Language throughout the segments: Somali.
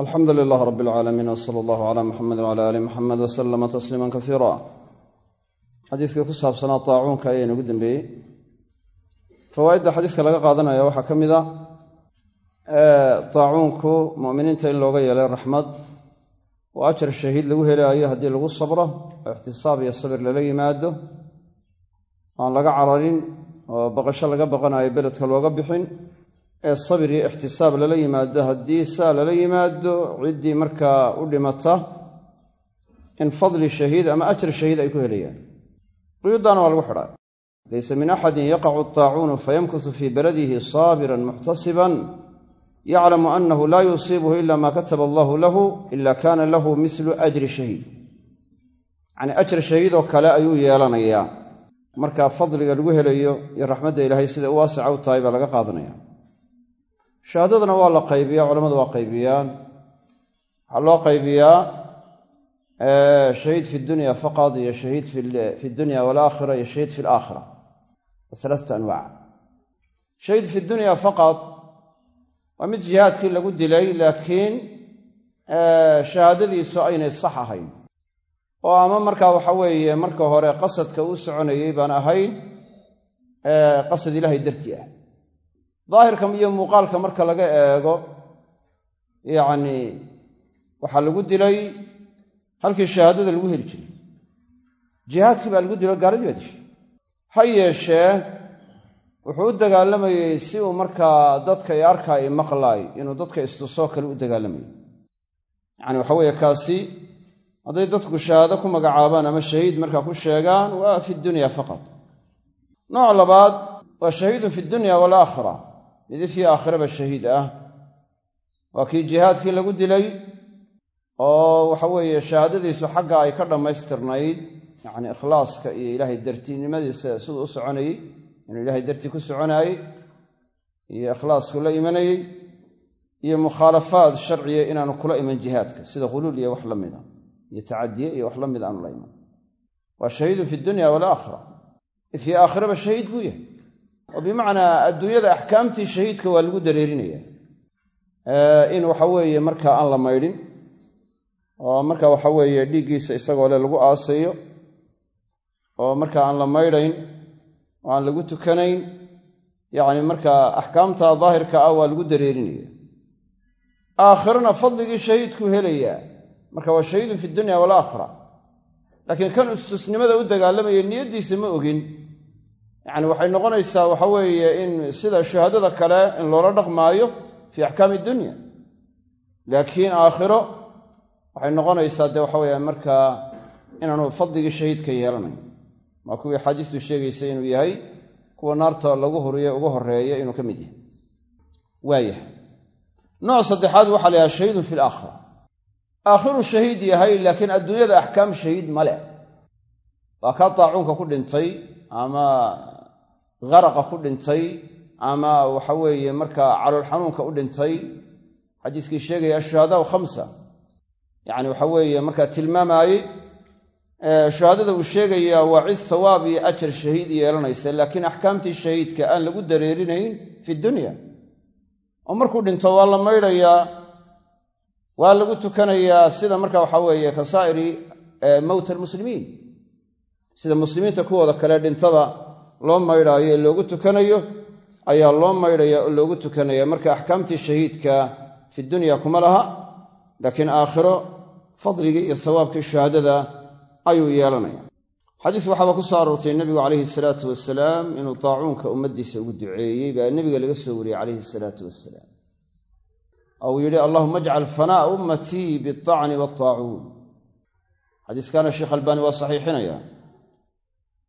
alxamdu lilaah rab alcaalamiin w sala allahu cala muxamed wcala aali muxamed wasalama tasliima kasiira xadiiskii ku saabsanaa taacuunka ayaa inagu dambeeyey fawaa'idda xadiiska laga qaadanaya waxaa ka mid a taacuunku mu'miniinta in looga yeelay raxmad oo ajar shahiid lagu helaayo haddii lagu sabro oo ixtisaab iyo sabir lala yimaado aan laga cararin oo baqasho laga baqanayo beledka looga bixin ee sabir iyo ixtisaab lala yimaado haddii saa lala yimaado ciddii markaa u dhimata in fadli shahiid ama ajar shahiid ay ku helayaan. Quyudaana waa lagu xidhaa. Laysa min axadin yaqacu taacuunu fayamkusu fii baladihi saabiran muxtasiban yaclamu annahu laa yusiibuhu ila ma kataba allahu lahu ila kana lahu mislu ajri shahiid. Yacnii ajar shahiid oo kale ayuu yeelanayaa. Markaa fadliga lagu helayo iyo raxmadda ilaahay sida u waasica u tahay baa laga qaadanaya shahaadadana waa la qaybiyaa culamadu waa qaybiyaan. Waxaa loo qaybiyaa shahiid fi dunya faqad iyo shahiid fi dunya walaakhira iyo shahiid fi alaakhira alaasatu anwaac. Shahiid fi dunya faqad waa mid jihaadkii lagu dilay laakiin shahaadadiisu aynay sax ahayn. Oo ama markaa waxa weeye marka hore qasadka uu soconayey baan ahayn qasad ilaahay dartii ah daahirka iyo muuqaalka marka laga eego yacni waxaa lagu dilay halkii shahaadada lagu heli jiray. Jihaadkii baa lagu dilo gaaladii baa dishay. Ha yeeshee wuxuu u dagaalamayey si uu markaa dadka i arkaa i maqlaay inuu dadka istusoo kale u dagaalamayay yacani waxa weeye kaasi hadday dadku shahaado ku magacaabaan ama shahiid markaa ku sheegaan waa fi dunya faqad nooc labaad waa shahiidun fi dunya walaakhira midi fii aakhiraba shahiid ah. Waa kii jihaadkii lagu dilay oo waxa weeye shahaadadiisu xagga ay ka dhammaystirnayd yacni ikhlaaska iyo ilaahay dartiinimadiisa siduu u soconayey inuu ilaahay dartii ku soconaayey iyo ikhlaasku la imanayey iyo mukhaalafaad sharciya inaanu kula iman jihaadka sida huluul iyo wax la mida iyo tacadiye iyo wax la mid aanu la iman. Waa shahiidun fi dunya walaakhira fii aakhiraba shahiid buu yahay oo bimacnaa adduunyada axkaamtii shahiidka waa lagu dareerinaya. In waxa weeye markaa aan la maydhin oo marka waxa weeye dhiiggiisa isagoo le lagu aasayo oo marka aan la maydhayn oo aan lagu tukanayn yacni markaa axkaamta daahirka ah waa lagu dareerinaya. Aakhirana fadligii shahiidkuu helayaa. Marka waa shahiidun fi dunya walaakhira laakiin kan istusnimada u dagaalamaya niyaddiisa ma ogin yacni waxay noqonaysaa waxa weeye in sida shahaadada kale in loola dhaqmaayo fii axkaami dunya laakiin aakhiro waxay noqonaysaa dee waxa weeye markaa inaanu fadligii shahiidka yeelanayn. Waa kuwii xaadiistu sheegaysay inuu yahay kuwa naarta lagu huriye uga horreeya inuu ka mid yahay. Waayahay. Nooc saddexaad waxaa la yahay shahiidun fi alaakhira aakhiru shahiid yahay laakiin adduunyada axkaam shahiid ma leh. Waa kaa daacuunka ku dhintay ama haraqa ku dhintay ama waxa weeye markaa calool xanuunka u dhintay. Xadiiskii sheegaya ashuhadaau khamsa. Yacni waxa weeye markaa tilmaamaayey shuhaadada uu sheegayaa waa cid sawaab iyo ajar shahiid yeelanaysa laakiin axkaamtii shahiidka aan lagu dareerinayn fi dunya. Oo markuu dhinto waa la maydhayaa waa lagu tukanayaa sida marka waxa weeye ka saa'iri mowta almuslimiin. Sida muslimiinta kuwooda kale dhintaba loo maydhaayo ee loogu tukanayo ayaa loo maydhaya oo loogu tukanaya. Marka axkaamtii shahiidka fi dunya kuma laha laakiin aakhiro fadligii iyo sawaabkii shahaadada ayuu yeelanaya. Xadiis waxaaba ku soo aroortay nebigu calayhi salaatu wasalaam inuu taacuunka ummaddiisa ugu duceeyey baa nebiga laga soo wariyey calayhi salaatu wasalaam. Ou yidhi allahuma ajcal fanaa'a ummatii bialtacni waaltaacuun xadiiskaana sheekh albaani waa saxiixinaya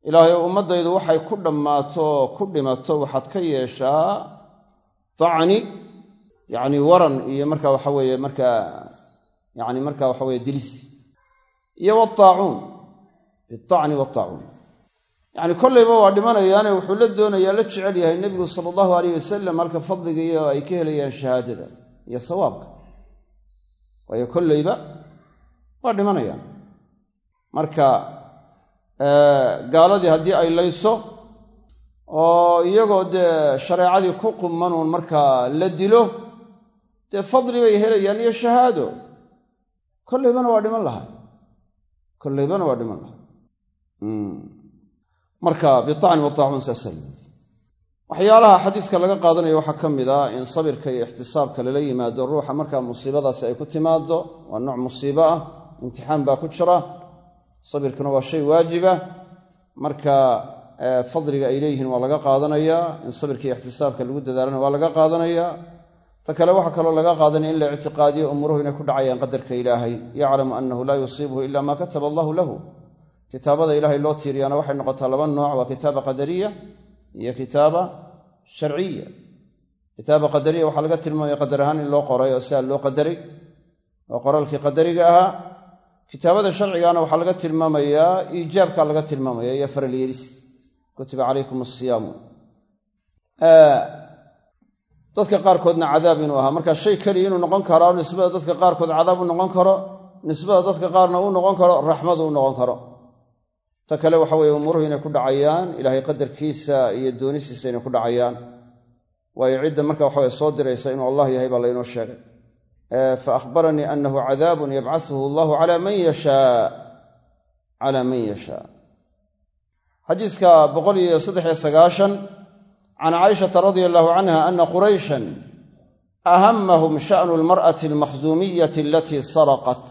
ilaahay oo ummaddaydu waxay ku dhammaato ku dhimato waxaad ka yeeshaa tacni yacni waran iyo marka waxa weeye markaa yacni marka waxa weye dilis iyo wataacuun bitacni wataacuun yacni kollayba waa dhimanayaane wuxuu la doonayaa la jecel yahay nebigu sala allahu alayh wasalam halka fadligiiyo ay ka helayaan shahaadada iyo sawaabka. Waayo kollayba waa dhimanayaan marka gaaladii haddii ay layso oo iyagoo dee shareecadii ku qumanuun markaa la dilo dee fadli bay helayaan iyo shahaado. Kollaybana waa dhiman lahay kollaybana waa dhiman lahay marka bitacni wataacuun saasal waxyaalaha xadiiska laga qaadanayo waxaa ka mid ah in sabirka iyo ixtisaabka lala yimaado ruuxa markaa musiibadaasi ay ku timaado waa nooc musiibo ah imtixaan baa ku jira sabirkuna waa shay waajiba. Marka fadliga ay leeyihiin waa laga qaadanayaa in sabirka iyo ixtisaabka lagu dadaalana waa laga qaadanayaa ta kale waxaa kaloo laga qaadanaya in la ictiqaadiyo umuruhu inay ku dhacayaan qadarka ilaahay. Yaclamu annahu laa yusiibuhu ila maa kataba allahu lahu. Kitaabada ilaahay loo tiiriyaana waxay noqotaa laba nooc waa kitaaba qadariya iyo kitaaba sharciya. Kitaaba qadariya waxaa laga tilmaamaya qadar ahaan in loo qoray oo siaa loo qadaray oo qoraalkii qadariga ahaa kitaabada sharcigaana waxaa laga tilmaamayaa iijaabkaa laga tilmaamaya iyo faralyeelis. Kutiba calaykum asiyaamu dadka qaarkoodna cadaab inuu ahaa. Marka shay keliya inuu noqon karo nisbada dadka qaarkood cadaab u noqon karo nisbada dadka qaarna uu noqon karo raxmad uu noqon karo. Ta kale waxa weye umuruhu inay ku dhacayaan ilaahay qadarkiisa iyo doonistiisa inay ku dhacayaan. Waayo cidda marka waxaweye soo diraysa inuu allah yahay baa laynoo sheegay fa akhbaranii annahu cadaabun yabcasuhu allahu calaa man yashaa calaa man yashaa xadiiska boqol iyo saddex iyo sagaashan can caaishata radia allahu canha ana qurayshan ahamahum sha'nu almar'ati almakhzuumiyati alatii saraqat.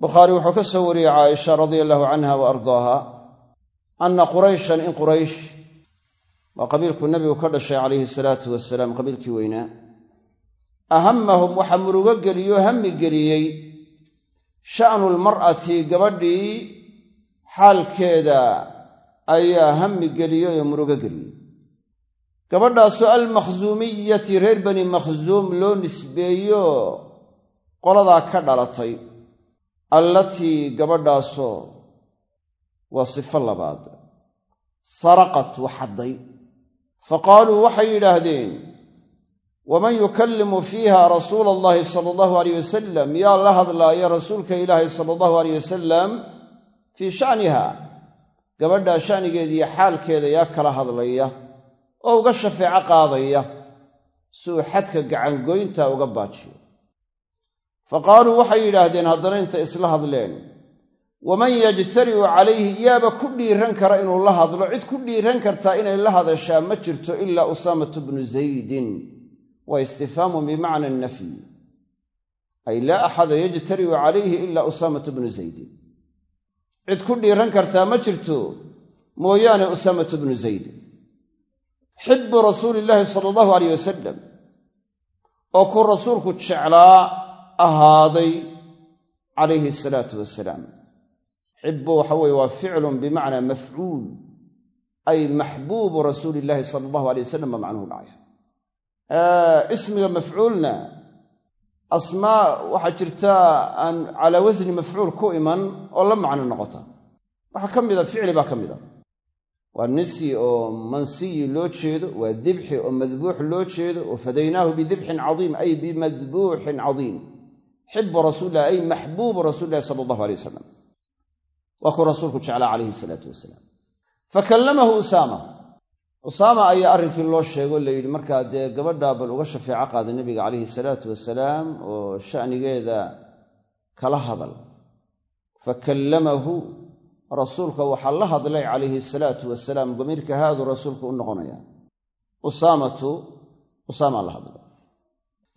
Bukhaari wuxuu ka soo wariyey caaisha radia allahu canha wa ardaaha anna qurayshan in quraysh waa qabiilkuu nebigu ka dhashay calayhi salaatu wasalaam qabiilkii weynaa ahamahum waxaa murugo geliyoo hammi geliyey. Sha'nu lmar'ati gabadhii xaalkeeda ayaa hammi geliyey oo murugo geliyey gabadhaasoo almakhsuumiyati reer bani makhsuum loo nisbeeyo qoladaa ka dhalatay. Allatii gabadhaasoo waa sifo labaad. Saraqat waxadday. Fa qaaluu waxay yidhaahdeen waman yukallimu fiiha rasuula allahi sala allahu aleyh wasalam yaa la hadlaaya rasuulka ilaahi sala allahu aleyh wasalam fii sha'niha gabadhaa sha'nigeediiyo xaalkeeda yaa kala hadlaya oo uga shafeeco qaadaya si uu xadka gacangoynta uga baajiyo. Fa qaaluu waxay yidhaahdeen haddana intay isla hadleen waman yajtari'u calayhi yaaba ku dhiiran kara inuu la hadlo cid ku dhiiran kartaa inay la hadashaa ma jirto ilaa usaamatu bnu zaydin waa istifhaamun bimacna nafyi ay laa axada yajtari'u calayhi ilaa usaamatu bnu zaydin cid ku dhiiran kartaa ma jirto mooyaane usaamatu bnu zaydin xibbu rasuuli illaahi sala allahu aleyh wasalam oo kuu rasuulku jeclaa ahaaday calayhi asalaatu wasalaam xibbu waxa weeye waa ficlun bimacnaa mafcuul ay maxbuubu rasuuli illaahi sala allahu alay wasalam baa macnuhu dhacaya ismiga mafcuulna asmaa waxaa jirta aan calaa wasni mafcuul ku iman oo la macno noqota. Waxaa ka mida ficli baa ka mid a waa nisyi oo mansiyi loo jeedo waa dibxi oo madbuux loo jeedo oo fadaynaahu bidibxin cadiim ay bimadbuuxin cadiim. Xibu rasuulilah ay maxbuubu rasuulilahi sala allahu alay wasalam waa kuu rasuulku jeclaa calayhi salaatu wasalaam. Fakallamahu usaama usaama ayaa arrinkii loo sheego la yidhi markaa dee gabadhaa bal uga shafeeco qaada nebiga calayhi salaatu wasalaam oo sha'nigeeda kala hadal. Fakallamahu rasuulka waxaa la hadlay calayhi salaatu wasalaam damiirka haadu rasuulku u noqonaya. Usaamatu usaamaa la hadlay.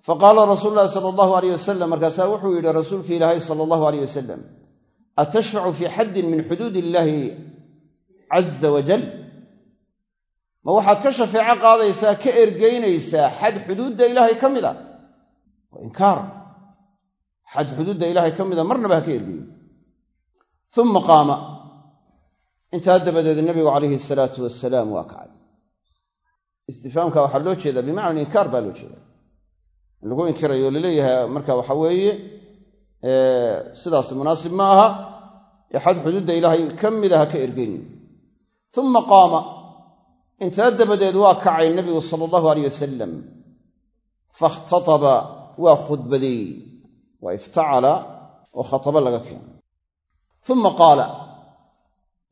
Faqaala rasuulu llahi sala allahu wasalam markaasaa wuxuu yidhi rasuulki ilaahay sala allahu aleyh wasalam atashfacu fii xaddin min xuduud illaahi caza wajal ma waxaad ka shafeeco qaadaysaa ka ergeynaysaa xad xuduudda ilaahay ka mid a waa inkaar. Xad xuduudda ilaahay ka mida marnaba ha ka ergeyn. Uma qaama. Intaa dabadeed nebigu calayhi salaatu wasalaam waa kacay. Istifaamka waxaa loo jeedaa bimacna inkaar baa loo jeeda in lagu inkirayo o la leeyahay marka waxa weeye sidaas munaasib ma aha. Ee xad xuduudda ilaahay ka mida ha ka ergeynin uma qaama intaa dabadeed waa kacay nebigu sala allahu aleyh wasalam fakhtataba waa khudbadeey waa iftacala oo khataba laga keenay uma qaala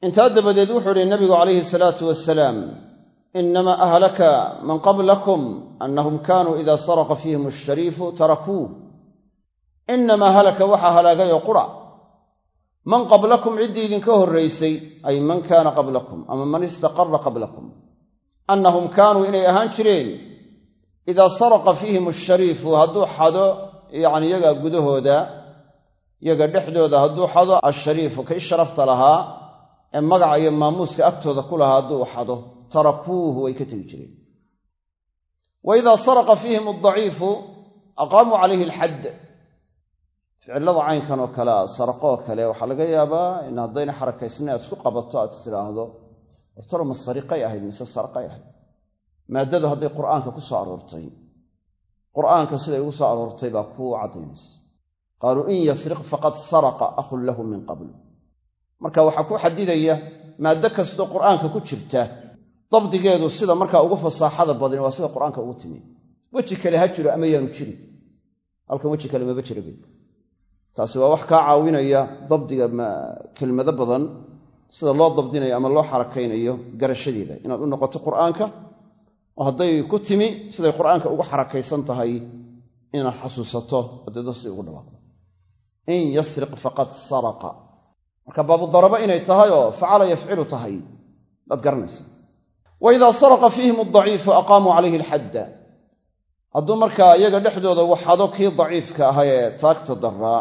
intaa dabadeed wuxuu ihi nabigu calayhi salaatu wasalaam inama ahlaka man qablakum anahum kanuu ida saraqa fiihim ashariifu tarakuuh. Inamaa halaka waxaa halaagay oo qura. Man qablakum ciddii idinka horraysay ay man kaana qablakum ama man istaqara qablakum annahum kaanuu inay ahaan jireen idaa saraqa fiihim ashariifu hadduu xado yacni yaga gudahooda yaga dhexdooda hadduu xado ashariifu kay sharafta lahaa ee magaca iyo maamuuska agtooda ku lahaa hadduu xado tarakuuhu way ka tegi jireen. Wa idaa saraqa fiihim addaciifu aqaamuu calayhi alxadd. Ficilada caynkan oo kale a saraqoo kale waxaa laga yaabaa in haddayna xarakaysna aad isku qabato aad tidhaahdo wartaro ma sariqay ahayd mise saraqay ahayd. Maaddadu hadday qur'aanka ku soo aroortay qur'aanka siday ugu soo aroortay baa kuu caddaynaysa. Qaaluu in yasriq faqad saraqa akhun lahu min qablu. Marka waxaa ku xadidaya maaddo kastoo qur'aanka ku jirta dabdigeedu sida markaa ugu fasaaxada badin waa sida qur'aanka ugu timi. Weji kale ha jiro ama yaanu jirin. Halkan weji kale maba jira bay taasi waa wax kaa caawinaya dabdiga kelmado badan sida loo dabdinayo ama loo xarakaynayo garashadeeda inaad u noqoto qur'aanka oo hadday ku timi siday qur'aanka ugu xarakaysan tahay inaad xasuusato adeedo si ugu dhawaaqdo. In yasriq faqad saraqa. Marka baabudaraba inay tahay oo facala yafcilu tahay baad garanaysa wa idaa saraqa fiihim adaciifu aqaamuu calayhi alxadda. Hadduu markaa iyaga dhexdooda waxado kii daciifka ahaa ee taagta daraa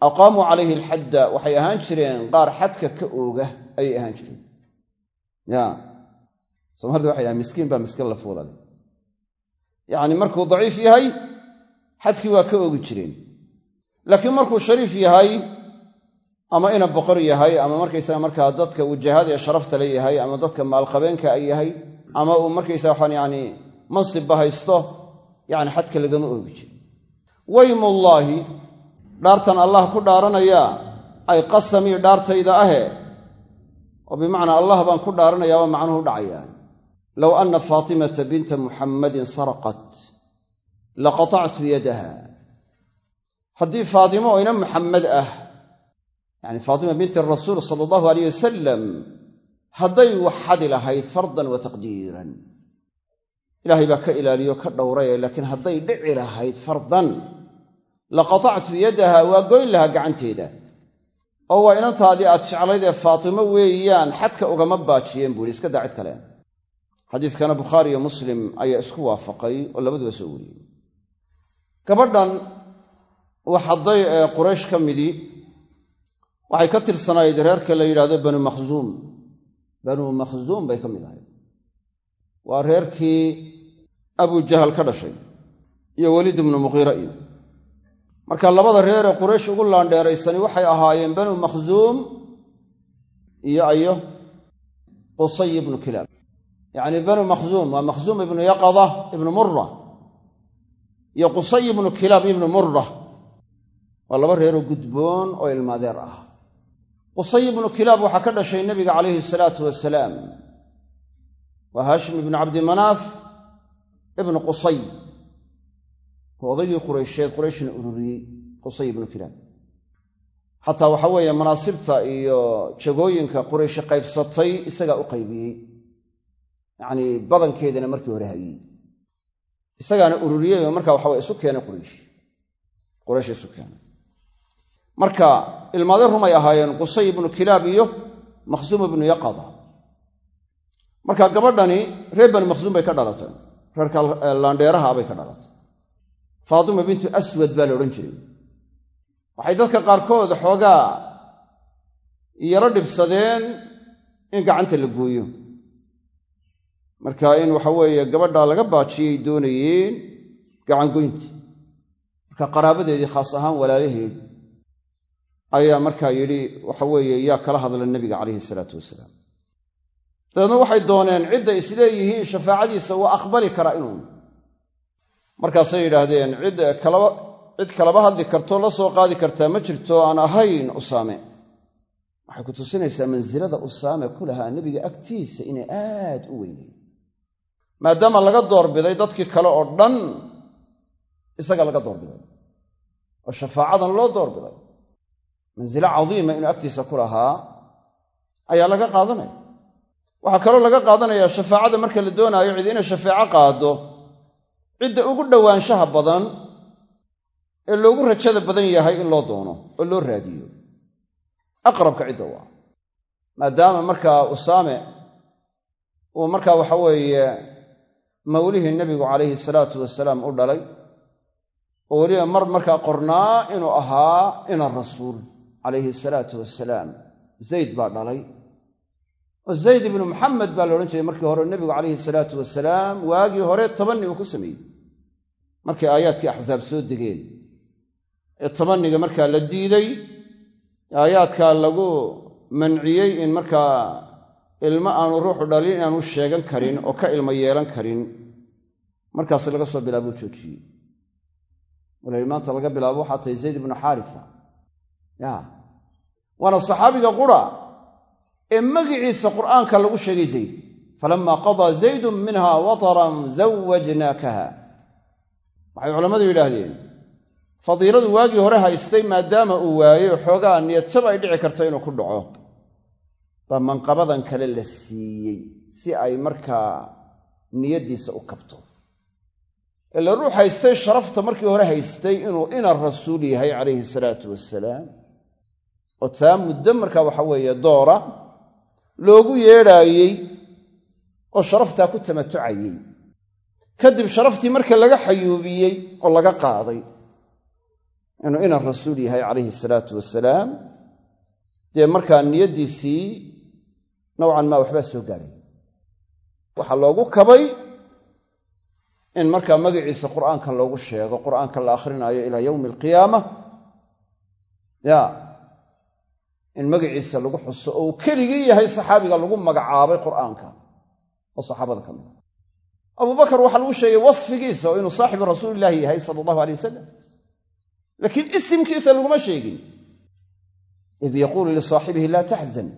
aqaamuu calayhi alxadda waxay ahaan jireen qaar xadka ka ooga ayay ahaan jireen. Ya. Soomaalida waxay dhahan miskiin baa miskiin la fuulale. Yacni markuu daciif yahay xadkii waa ka oogi jireen. Laakiin markuu shariif yahay ama ina boqor yahay ama markaysaga markaa dadka wujahada ee sharafta le yahay ama dadka maalqabeenka ay yahay ama uu markaysaga waxaan yacni mansibba haysto yacni xadka lagama oogi jiro weymullaahi dhaartan allah ku dhaaranayaa ay qasamii dhaartayda ahe oo bimacnaa allah baan ku dhaaranayaaba macnuhu dhacayaa low anna faatimata binta muxammadin saraqat laqatactu yadaha. Haddii faatimo oo ina muxammed ah yacni faatima binti rasuul sala allahu alayh wasalam hadday wax xadi lahayd fardan wa taqdiiran. Ilaahay baa ka ilaaliyo ka dhowraye laakiin hadday dhici lahayd fardan laqatactu yadaha waa goyn lahaa gacanteeda. Oo waa inantaadii aad jeclayd ee faatimo weeyaan xadka ugama baajiyeen buu ihi iska daa cid kale. Xadiiskana bukhaari iyo muslim ayaa isku waafaqay oo labaduba soo wariyey. Gabadhan waxaday ee quraysh ka midii waxay ka tirsanayd reerka la yidhahdo banu makhzuum. Banuu makhzuum bay ka mid ahayd. Waa reerkii abujahal ka dhashay iyo weliid ibnu muqiira iyo marka labada reer ee quraysh ugu laandheeraysani waxay ahaayeen banuu makhzuum iyo ayo qusay ibnu kilaab. Yacni banuu makhzuum waa makhzuum ibnu yaqada ibnu mura iyo qusay ibnu kilaab ibnu mura waa laba reeroo gudboon oo ilmaadeer ah. Qusay ibnu kilaab waxaa ka dhashay nebiga calayhi salaatu wasalaam waa haashim ibnu cabdimanaaf ibnu qusay odaygii quraysheed qurayshna ururiyey qusay ibnu kilaab xataa waxa weeye manaasibta iyo jagooyinka qurayshi qaybsatay isagaa u qaybiyey. Yacnii badankeedana markii hore hayey. Isagaana ururiyey oo markaa waxa weye isu keenay quraysh. Quraysh isu keenay. Marka ilmaade rumay ahaayeen qusay ibnu kilaab iyo makhsuum ibnu yaqada. Marka gabadhani reer bani makhsuum bay ka dhalatay reerka laandheeraha bay ka dhalatay faatima bintu aswad baa la odhan jiray. Waxay dadka qaarkood xoogaa yaro dhibsadeen in gacanta la gooyo. Marka in waxa weeye gabadhaa laga baajiyay doonayeen gacangoyntii. Marka qaraabadeedii khaas ahaan walaalaheed ayaa markaa yidhi waxa weeye yaa kala hadla nebiga calayhi salaatu wasalaam. Dabeedna waxay dooneen cidday isleeyihiin shafaacadiisa waa aqbali karaa inuu markaasay yidhaahdeen cid kalaba cid kalaba hadli kartoo la soo qaadi kartaa ma jirto aan ahayn usaame. Waxay ku tusinaysaa mansilada usaame ku lahaa nebiga agtiisa inay aad u weynay maadaama laga doorbiday dadkii kale oo dhan isaga laga doorbiday. Oo shafaacadan loo doorbiday. Mansilo cadiima inuu agtiisa ku lahaa ayaa laga qaadanaya. Waxaa kaloo laga qaadanayaa shafaacada marka la doonaayo cid inay shafeeco qaado cidda ugu dhowaanshaha badan ee loogu rajada badan yahay in loo doono oo loo raadiyo. Aqrabka cidda waa maadaama markaa usaame uu markaa waxa weeye mawlihii nebigu calayhi salaatu wasalaam u dhalay oo weliba mar markaa qornaa inuu ahaa ina rasuul calayhi salaatu wasalaam. Zayd baa dhalay oo zayd ibnu maxamed baa la odhan jiray markii hore nebigu calayhi salaatu wasalaam waagii hore tabanni uu ku sameeyey. Markay aayaadkii axsaab soo degeen ee tabanniga markaa la diiday aayaadkaa lagu manciyey in markaa ilmo aanu ruuxu dhalin inaanu sheegan karin oo ka ilmo yeelan karin. Markaas laga soo bilaabuu joojiyey. Wala maanta laga bilaabo waxaa tahay zayd ibnu xaarisa. Ya waana saxaabiga qura ee magiciisa qur'aanka lagu sheegay zayd. Falamaa qadaa zaydun minha wataran zawajnaakaha waxay culammadu yidhaahdeen fadiiladu waagii hore haystay maadaama uu waayey xoogaa niyadjab ay dhici karto inuu ku dhaco. Baa manqabadan kale la siiyey si ay markaa niyaddiisa u kabto. Ila ruux haystay sharafta markii hore haystay inuu ina rasuul yahay calayhi salaatu wasalaam oo taa muddo markaa waxa weeye doora loogu yeedhaayey oo sharaftaa ku tamatucayey kadib sharaftii marka laga xayuubiyey oo laga qaaday inuu ina rasuul yahay calayhi salaatu wasalaam dee markaa niyaddiisii nowcan maa waxbaa soo gaadhay waxaa loogu kabay in markaa magaciisa qur'aanka loogu sheego qur'aanka la akhrinayo ilaa yowmi alqiyaama ya in magaciisa lagu xuso oo uu keligii yahay saxaabiga lagu magacaabay qur'aanka. Oo saxaabada ka mida abubakar waxaa lagu sheegay wasfigiisa oo inuu saaxibu rasuulillaahi yahay sala allahu alay wasalam laakiin isimkiisa laguma sheegin. Id yaquulu lisaaxibihi laa taxzan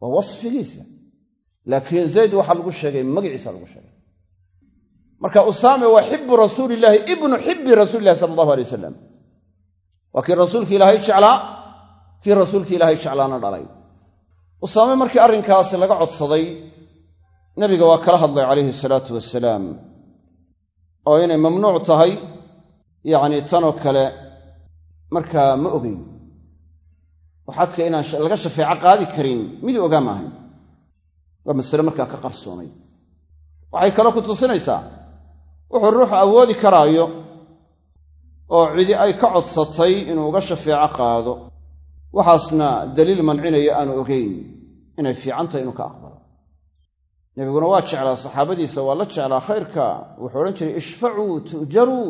waa wasfigiisa. Laakiin zayd waxaa lagu sheegay magaciisa lagu sheegay. Marka usaame waa xibu rasuulillaahi ibnu xibi rasuulillahi sala allahu alay wasalam waa kii rasuulki ilaahay jeclaa kii rasuulkii ilaahay jeclaana dhalay. Usaame markii arrinkaasi laga codsaday nebiga waa kala hadlay calayhi salaatu wasalaam oo inay mamnuuc tahay yacni tanoo kale markaa ma ogeyn. Oo xadka inaan laga shafeeco qaadi karin miduu ogaa maahayn waa masale markaa ka qarsoomay. Waxay kaloo ku tusinaysaa wuxuu ruuxu awoodi karaayo oo cidi ay ka codsatay inuu uga shafeeco qaado waxaasna daliil mancinaya aanu ogeyn inay fiicantahay inuu ka aqbalo. Nebiguna waa jeclaa saxaabadiisa waa la jeclaa khayrka wuxuu odhan jiray ishfacuu tu'jaruu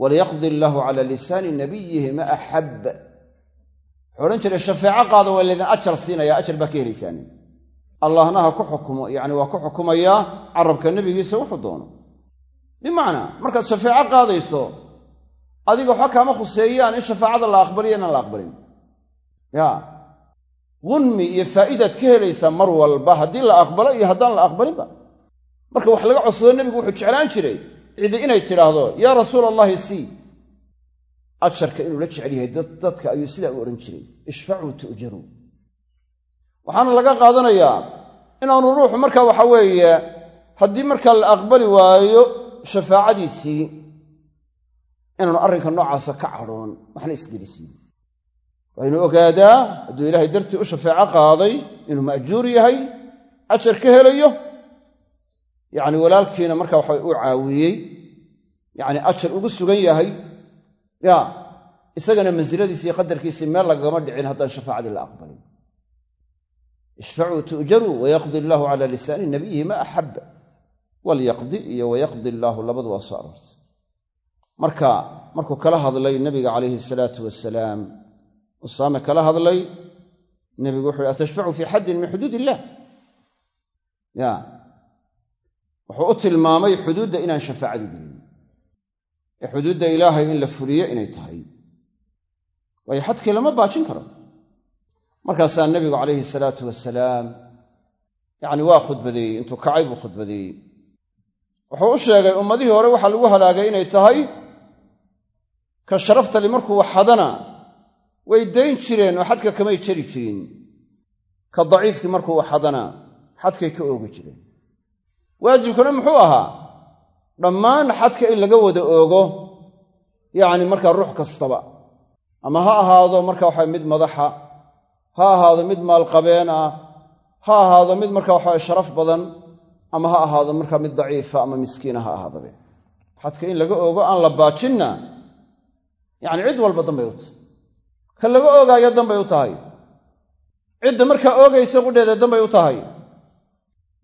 waliyaqdi illaahu cala lisaani nabiyihi ma axab. Wuxuu odhan jiray shafeeco qaada waa laydin ajar siinaya ajar baa ka helaysaan. Allahna ha ku xukumo yacni waa ku xukumayaa carabka nebigiisa wuxuu doono. Bimacnaa markaad shafeeco qaadayso adiga waxba kaama khuseeyaan in shafaacada la aqbaliyo inaan la aqbalin ya. Hunmi iyo faa'idaad ka helaysaa mar walba haddii la aqbalo iyo haddaan la aqbalinba marka wax laga codsado nebigu wuxuu jeclaan jiray cidi inay tidhaahdo yaa rasuula allahi sii ajarka inuu la jecel yahay dadka ayuu sidaa u odhan jiray ishfacuu tu'jaruu waxaana laga qaadanayaa inaanu ruuxu marka waxa weeye haddii markaa la aqbali waayo shafaacadiisii inaanu arrinka noocaasa ka cadhoon waxna isgelisiin waa inuu ogaadaa hadduu ilaahay dartii u shafeeco qaaday inuu ma'juur yahay ajar ka helayo yacni walaalkiina marka waxa u caawiyey yacni ajar ugu sugan yahay. Ya isagana mansiladiisi iyo qadarkiisii meel lagagama dhicin haddaan shafaacadii la aqbalin. Ishfacuu tu'jaruu wayaqdi illaahu cala lisaani nabiyihi ma axabba walyaqdi iyo wayaqdi illaahu labadu waa soo aroortay. Marka markuu kala hadlay nabiga calayhi salaatu wasalaam usaame kala hadlay. Nebigu wuxu uhi atashfacu fii xaddin min xuduud illah. Ya. Wuxuu u tilmaamay xuduudda inaan shafaacadu gelin. Ee xuduudda ilaahay in la fuliyo inay tahay. Waayo xadkii lama baajin karo. Markaasaa nebigu calayhi salaatu wasalaam yacni waa khudbadeeyey intuu kacay buu khudbadeeyey. Wuxuu u sheegay ummadihii hore waxaa lagu halaagay inay tahay ka sharaftali markuu waxadana way dayn jireen oo xadka kamay jari jirin. Ka daciifkii markuu waxadana xadkay ka oogi jireen. Waajibkuna muxuu ahaa dhammaan xadka in laga wada oogo yacni markaa ruux kastaba. Ama ha ahaado marka waxa mid madaxa ha ahaado mid maalqabeen ah ha ahaado mid marka waxa sharaf badan ama ha ahaado markaa mid daciifa ama miskiina ha ahaadabe. Xadka in laga oogo aan la baajinna yacni cid walba dambay u tahay ka laga oogaayo dambay u tahay. Cidda markaa oogaysa qudheeda dambay u tahay.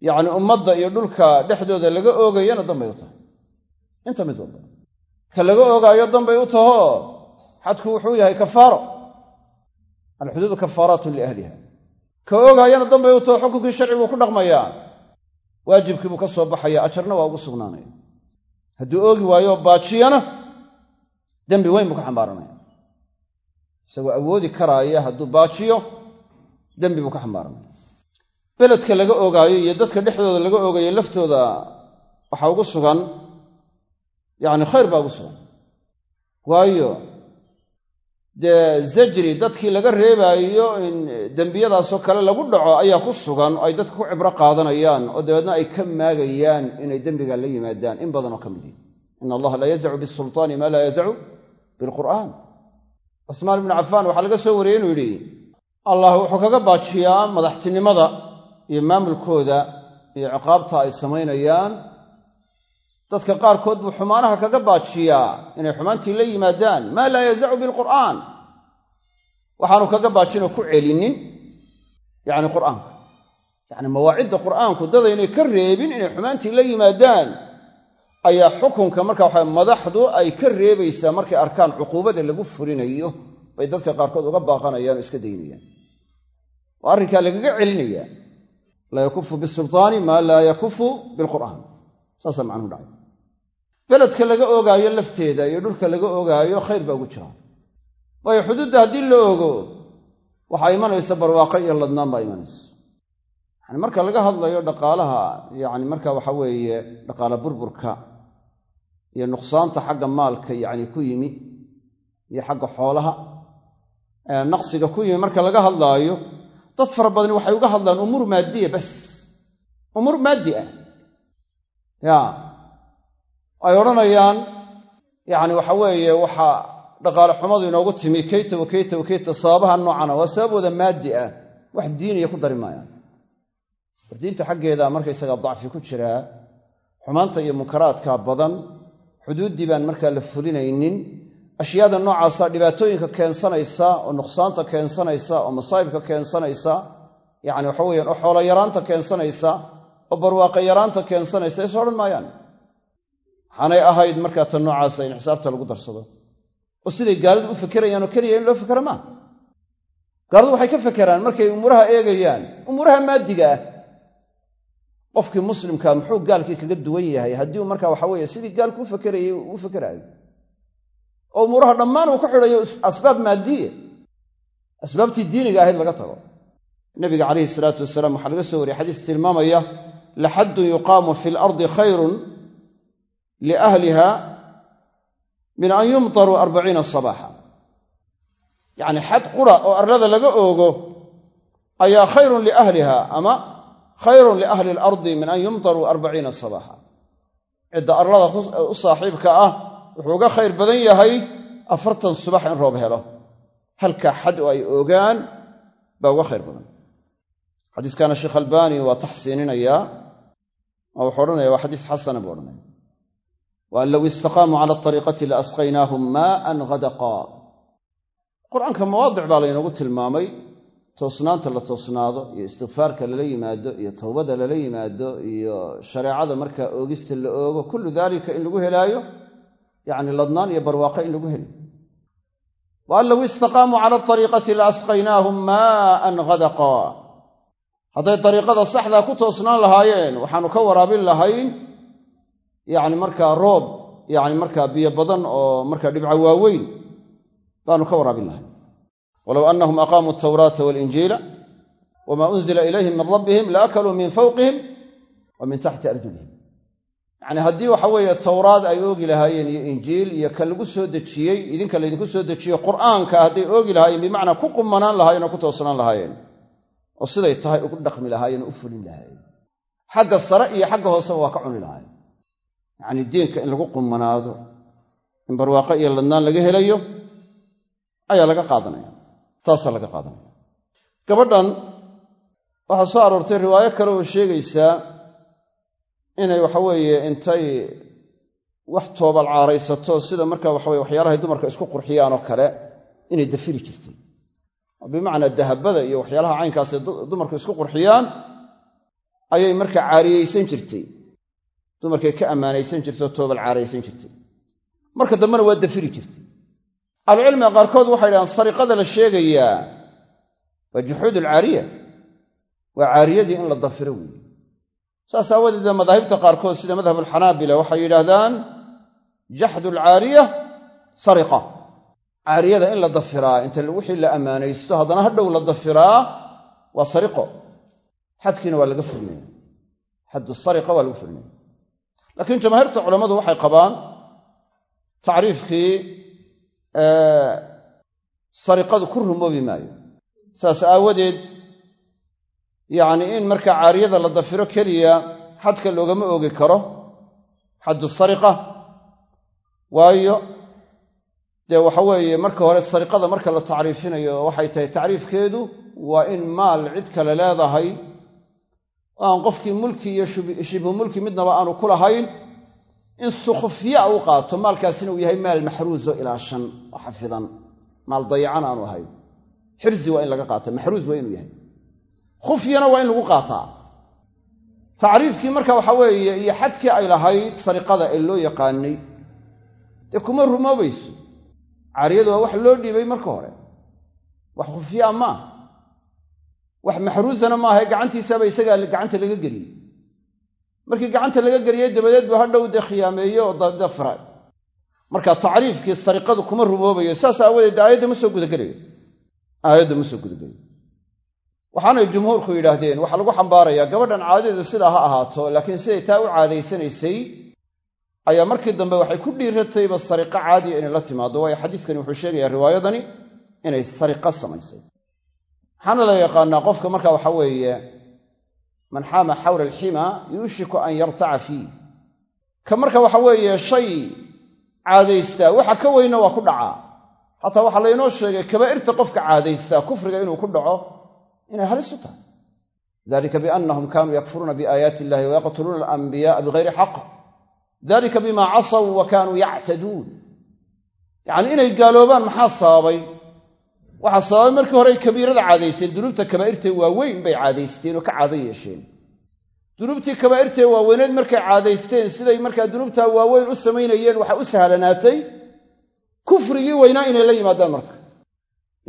Yacni ummadda iyo dhulka dhexdooda laga oogayana dambay u tahay. Inta mid walba. Ka laga oogaayo dambay u tahoo xadku wuxuu yahay kafaaro. Alxuduudu kafaaraatun liahliha. Ka oogaayana dambay u taho xukunkii sharciguu ku dhaqmayaa waajibkii buu ka soo baxaya ajarna waa ugu sugnaanaya. Hadduu oogi waayo baajiyana dembi weyn buu ka xambaaranaya isagoo awoodi karaaya hadduu baajiyo dembi buu ka xambaaranaya beledka laga oogaayo iyo dadka dhexdooda laga oogayo laftooda waxaa ugu sugan yacni khayr baa ugu sugan. Waayo dee zajri dadkii laga reebaayo in dembiyadaasoo kale lagu dhaco ayaa ku sugan oo ay dadka ku cibro qaadanayaan oo dabeedna ay ka maagayaan inay dembiga la yimaadaan. In badan oo ka mid yihi in allaha laa yazacu bisultaani maa laa yazacu bilqur'aan cusmaan ibnu cafaan waxaa laga soo wariyey inuu yidhi allah wuxuu kaga baajiyaa madaxtinimada iyo maamulkooda iyo ciqaabta ay samaynayaan. Dadka qaarkood buu xumaanaha kaga baajiyaa inay xumaantii la yimaadaan. Maa laa yazacu bilqur'aan. Waxaanu kaga baajinoo ku celinin yacni qur'aanka. Yacni mawaacidda qur'aanku dadaynay ka reebin inay xumaantii la yimaadaan ayaa xukunka marka waxa madaxdu ay ka reebaysaa markay arkaan cuquubada lagu furinayo bay dadka qaarkood uga baaqanayaan iska daynayaan. Oo arrinkaa lagaga celinaya laa yakufu bisultaani maa laa yakufu bilqur'aan. Saasaa macnuhu dhacay. Beledka laga oogaayo lafteeda iyo dhulka laga oogaayo khayr baa ugu jira. Waayo xuduudda haddii la ogo waxaa imanaysa barwaaqo iyo ladnaan baa imanaysa. Marka laga hadlayo dhaqaalaha yani marka waxa weeye dhaqaala burburka iyo nuqsaanta xagga maalka yacni ku yimi iyo xagga xoolaha. Naqsiga ku yimi marka laga hadlaayo dad fara badani waxay uga hadlaan umuur maadiya bas umuur maaddi ah. Ya. Ay odhanayaan yacni waxa weeye waxaa dhaqaale xumadu inoogu timi keyta wa keyta wa keyta sababaha noocana waa sababooda maaddi ah. Wax diiniya ku dari maayaan war diinta xaggeeda markaysaga dacfi ku jiraa xumaanta iyo munkaraadka badan xuduuddii baan markaa la fulinaynin ashyaada noocaasa dhibaatooyinka keensanaysa oo nuqsaanta keensanaysa oo masaa'ibka keensanaysa yacni waxa weyaan oo xoolo yaraanta keensanaysa oo barwaaqo yaraanta keensanaysa is odhan maayaan. Waxaanay ahayd markaa tan noocaasa in xisaabta lagu darsado. Oo siday gaalidu u fekerayaan oo keliya in loo fekero maa gaalidu waxay ka fekeraan markay umuuraha eegayaan umuuraha maadiga ah qofkii muslimka muxuu gaalkii kaga duwan yahay? Haddii uu marka waxa weeye sidii gaalku u fekerayay uu fekeraayo oo umuuraha dhammaan uu ku xidhayo asbaab maadiya asbaabtii diiniga ahayd laga tago. Nabiga calayhi salaatu wasalaam waxaa laga soo wariyey xadiis tilmaamaya laxaddun yuqaamu fi lardi khayrun liahliha min an yumtaruu arbaciina sabaaxa. Yacni xad qura oo arlada laga oogo ayaa khayrun liahliha ama khayrun liahli alardi min an yumtaruu arbaciina sabaaxa cidda arlada u saaxiibka ah wuxuu uga khayr badan yahay afartan subax in roob helo. Halkaa xad oo ay oogaan baa uga khayr badan. Xadiiskana sheekh albaani waa taxsiininayaa oo wuxuu odhanaya waa xadiis xasana buu odhanaya waan low istaqaamuu cala ariiqati la asqaynaahum maaan tilmaamay toosnaanta la toosnaado iyo istikfaarka lala yimaado iyo towbada lala yimaado iyo shareecada markaa oogista la oogo kullu daalika in lagu helaayo yacni ladnaan iyo barwaaqo in lagu helayo waan low istaqaamuu cala ariiqati la asqaynaahum maaan hadaqaa hadday dariiqada saxdaa ku toosnaan lahaayeen waxaanu ka waraabin lahayn yacni markaa roob yacni markaa biyo badan oo markaa dhibco waaweyn baanu ka waraabin lahayn walow annahum aqaamuu altawraata waalinjiila wamaa unzila ilayhim min rabbihim la akaluu min fawqihim wa min taxti arjulihim yacni haddii waxa weeye towraad ay oogi lahaayeen iyo injiil iyo ka lagu soo dejiyey idinka laydinku soo dejiyo qur'aanka hadday oogi lahaayeen bimacnaa ku qumanaan lahaayeen oo ku toosnaan lahaayeen oo siday tahay ugu dhaqmi lahaayeen u fulin lahaayeen xagga sare iyo xagga hooseba waa ka cuni lahaayeen yacnii diinka in lagu qumanaado in barwaaqo iyo ladnaan laga helayo ayaa laga qaadanaya taasaa laga qaadanaya. Gabadhan waxaa soo aroortay riwaayo kale oo sheegaysaa inay waxaweeye intay wax toobal caaraysato sida marka waxaweye waxyaalahay dumarka isku qurxiyaan oo kale inay dafiri jirtay. Oo bimacnaa dahabada iyo waxyaalaha caynkaasee dumarku isku qurxiyaan ayay marka caariyeysan jirtay. Dumarkay ka ammaanaysan jirtay oo toobal caaraysan jirtay. Marka dambena waa dafiri jirtay ahlucilmiga qaarkood waxay dhahaan sariqada la sheegayaa waa juxuud alcaariya. Waa caariyadii in la dafiro weeye. Saas aawadeed ba madaahibta qaarkood sida madhab alxanaabila waxay yidhaahdaan jaxdu alcaariya sariqa caariyada in la dafiraa inta wixii la ammaanaysto haddana hadhow la dafiraa waa sariqo xadkiina waa laga furnaya xaddu sariqa waa lagu furnaya laakiin jamaahiirta waxay qabaan sariqadu ku rumoobi maayo. Saas aawadeed yacnii in marka caariyada la dafiro keliya xadka loogama oogi karo xaddu sariqa waayo dee waxa weeye marka hore sariqada marka la tacriifinayo waxay tahay tacriifkeedu waa in maal cid kale leedahay oo aan qofkii mulki iyo shibhu mulki midnaba aanu ku lahayn in sukhufya u qaato maalkaasina uu yahay maal maxruuso ilaa shan oo xafidan. Maal dayacan aanu ahayn xirzi waa in laga qaata maxruus waa inuu yahay. Khufyana waa in lagu qaataa. Tacriifkii marka waxa weeye iyo xadkii ay lahayd sariqada ee loo yaqaanay dee kuma rumoobayso caariyadu waa wax loo dhiibay marka hore. Wax khufyaa maaha wax maxruusana maaha ee gacantiisaba isagaa gacanta laga geliyey markii gacanta laga geliyey dabadeed buu hadhow dee khiyaameeye oo dafiray marka tacriifkii sariqadu kuma rumoobayo saas aawadeed aayadda ma soo gudagelayo aayadda ma soo gudagelayo waxaanay jumhuurku yidhaahdeen waxaa lagu xambaarayaa gabadhan caadadeedu sidaa ha ahaato laakiin siday taa u caadaysanaysay ayaa markii dambe waxay ku dhiiratayba sariqo caadiya inay la timaado waayo xadiiskani wuxuu sheegayaa riwaayadani inay sariqo samaysay. Waxaana la yaqaanaa qofka marka waxa weeye man xaama xawla alxima yuushiku an yartaca fiih ka marka waxa weeye shay caadaystaa waxa ka weynna waa ku dhacaa. Xataa waxaa laynoo sheegay kabaa'irta qofka caadaystaa kufriga inuu ku dhaco inay halis u tahay. Dalika biannahum kaanuu yakfuruuna biaayaati illahi wayaqtuluuna alanbiya'a bigayri xaq. Dalika bimaa casaw wa kaanuu yactaduun. Yacnii inay gaaloobaan maxaa sababay waxaa sababay markii hore ay kabiirada caadaysteen dunuubta kabaa'irtee waaweyn bay caadaysteen oo ka caado yeesheen. Dunuubtii kabaa'irtee waaweyneed markay caadaysteen siday markaa dunuubtaa waaweyn u samaynayeen waxaa u sahlanaatay kufrigii weynaa inay la yimaadaan marka.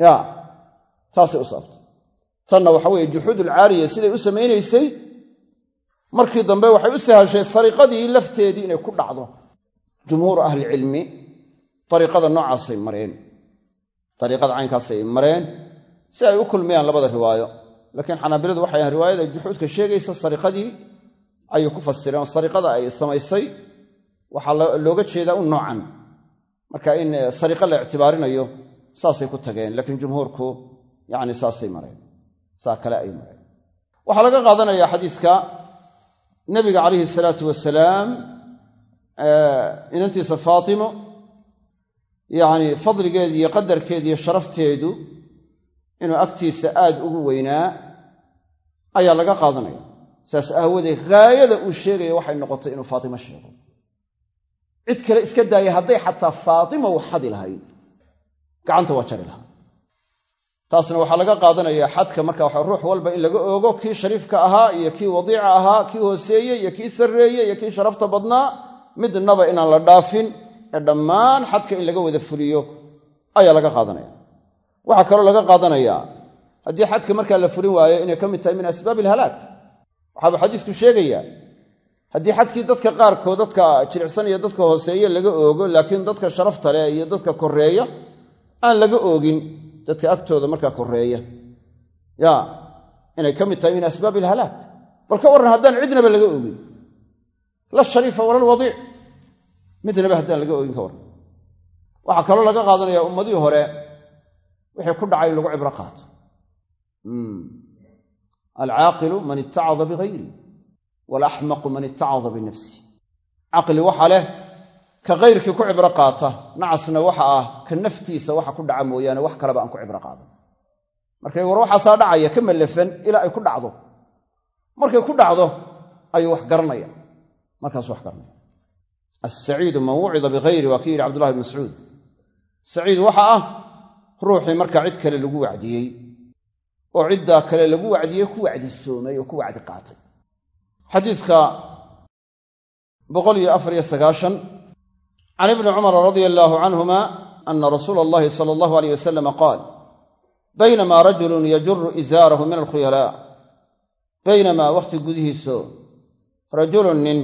Ya taasay u sababtay. Tanna waxa weeye juxuudulcaaliya siday u samaynaysay markii dambe waxay u sahashay sariqadii lafteedii inay ku dhacdo. Jumhuuru ahlicilmi ariiqada noocaasay mareen ariiqada caynkaasay mareen si ay u kulmayaan labada riwaayo. Laakiin xanaabiladu waxay ahayn riwaayada juxuudka sheegaysa sariqadii ayay ku fasireen oo sariqada ay samaysay waxaa looga jeedaa un noocan. Marka in sariqo la ictibaarinayo saasay ku tageen laakiin jumhuurku yacni saasay mareen. Saa kale ay mareen. Waxaa laga qaadanayaa xadiiska nabiga calayhi salaatu wasalaam inantiisa faatimo yacni fadligeed iyo qadarkeed iyo sharafteedu inuu agtiisa aad ugu weynaa ayaa laga qaadanaya. Saas aawadeed haayada uu sheegaya waxay noqotay inuu faatimo sheego. Cid kale iska daaya hadday xataa faatima u xadi lahayd gacanta waa jari lahaa. Taasna waxaa laga qaadanayaa xadka marka waxa ruux walba in laga oogo kii shariifka ahaa iyo kii wadiica ahaa kii hooseeye iyo kii sarreeye iyo kii sharafta badnaa midnaba inaan la dhaafin ee dhammaan xadka in laga wada fuliyo ayaa laga qaadanaya. Waxaa kaloo laga qaadanayaa haddii xadka markaa la fulin waayo inay ka mid tahay min asbaabi alhalaag waxaabuu xadiisku sheegayaa haddii xadkii dadka qaarkood dadka jilicsan iyo dadka hooseeye laga oogo laakiin dadka sharafta leh iyo dadka koreeya aan laga oogin dadka agtooda markaa koreeya ya inay ka mid tahay min asbaabi alhalaag bal ka warran haddaan cidnaba laga oogin. La shariifa wala lwadiic midnaba haddaan laga oogin ka warran. Waxaa kaloo laga qaadanaya ummadihii hore wixii ku dhacay in lagu cibro qaato. Alcaaqilu man itacada bigayri walaxmaqu man itacada binafsi. Caqli waxa leh ka kayrkii ku cibro qaata nacasna waxa ah ka naftiisa waxa ku dhaca mooyaane wax kaleba aan ku cibro qaadan markay war waxaasaa dhacaya ka mallafan ilaa ay ku dhacdo. Markay ku dhacdo ayuu wax garanaya. Markaasuu wax garanaya alsaciidu man wucida bikayri waa kii yidhi cabdullahi bn mascuud saciid waxa ah ruuxii markaa cid kale lagu wacdiyey oo ciddaa kale lagu wacdiyey ku wacdisoomay oo ku wacdi qaatay xadiidka boqol iyo afar iyo sagaashan can ibni cumara radia allaahu canhuma ana rasuula allahi sala allahu aleyh wasalama qaal baynamaa rajulun yajuru izaarahu min alkhuyalaa baynamaa wakhti gudihiiso rajulun nin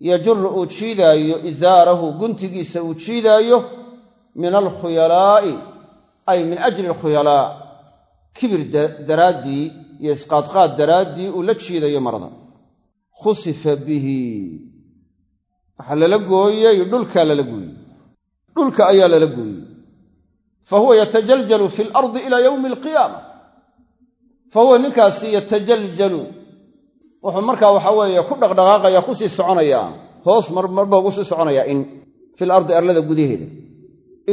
yajuru uu jiidaayo izaarahu guntigiisa uu jiidaayo min alkhuyalaa'i ay min ajli alkhuyalaa kibir daraaddii iyo isqaadqaad daraaddii uu la jiidayo marada. Khusifa bihi. Waxaa lala gooyey dhulkaa lala gooyey. Dhulka ayaa lala gooyey. Fa huwa yatajaljalu fi alardi ilaa yowmi alqiyaama. Fa huwa ninkaasi yatajaljalu wuxuu markaa waxa weeye ku dhaqdhaqaaqaya ku sii soconayaa hoos marmarba ugu sii soconayaa in fil ardi arlada gudaheeda.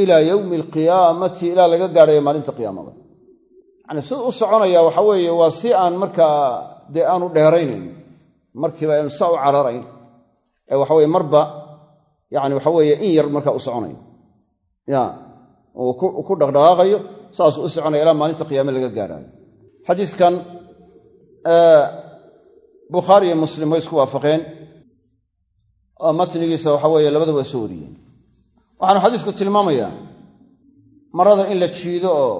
Ilaa yowmi alqiyaamati ilaa laga gaadhayo maalinta qiyaamada. Yacni sida u soconaya waxa weeye waa si aan markaa dee aanu dheeraynayn markiiba aanu saa u cararayn. Ee waxaweye marba yani waxaweeye in yar markaa u soconayo ya uu ku dhaqdhaqaaqayo saasuu u soconaya ilaa maalinta qiyaame laga gaadhaayo. Xadiiskan bukhaari iyo muslim way isku waafaqeen. Oo matnigiisa waxa weeye labadaba waa soo wariyeen. Waxaanu xadiisku tilmaamayaa marada in la jiido oo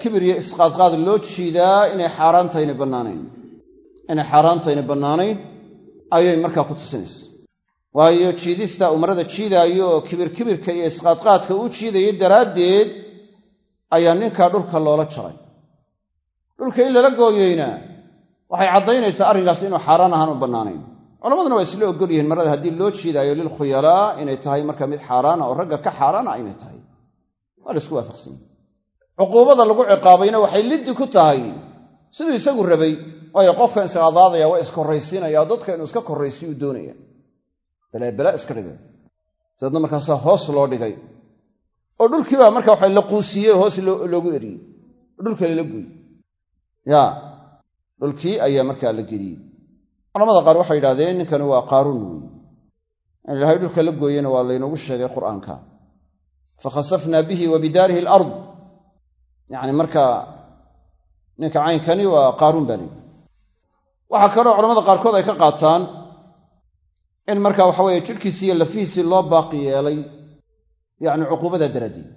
kibir iyo isqaadqaad loo jiidaa inay xaaraantayna bannaanayn. Inay xaaraantayna bannaanayn ayay markaa ku tusinaysa. Waayo jiidista uu marada jiidaayo oo kibir kibirka iyo isqaadqaadka uu jiidayay daraaddeed ayaa ninkaa dhulka loola jaray. Dhulka in lala gooyeyna waxay caddaynaysaa arrinkaas inuu xaaraan ahaan u bannaanayn. Culammaduna waa isla ogol yihiin marada haddii loo jiidaayo lilkhuyalaa inay tahay marka mid xaaraana oo ragga ka xaaraana inay tahay. Waa la isku waafaqsanya cuquubada lagu ciqaabayna waxay liddi ku tahay. Siduu isagu rabay waayo qofkan isqadaadaya waa iskorraysiinaya dadka inuu iska korraysiyuu doonaya. Balaabala iska dhigay. Dabeedna markaasaa hoos loo dhigay. Oo dhulkiibaa marka waxa la quusiyey hoos loogu eriyey. Oo dhulka lala ya dhulkii ayaa markaa la geliyey. Culamada qaar waxay yidhahdeen ninkani waa qaaruun weeye in ilahay dhulka la gooyena waa laynoogu sheegay qur'aanka. Fakhasafnaa bihi wa bidaarihi alard. Yacni marka ninka caynkani waa qaaruun baa layidhi waxaa kaloo culamada qaarkood ay ka qaataan in marka waxa weeye jidhkiisii iyo lafihiisii loo baaqi yeelay yacni cuquubada daraaddeed.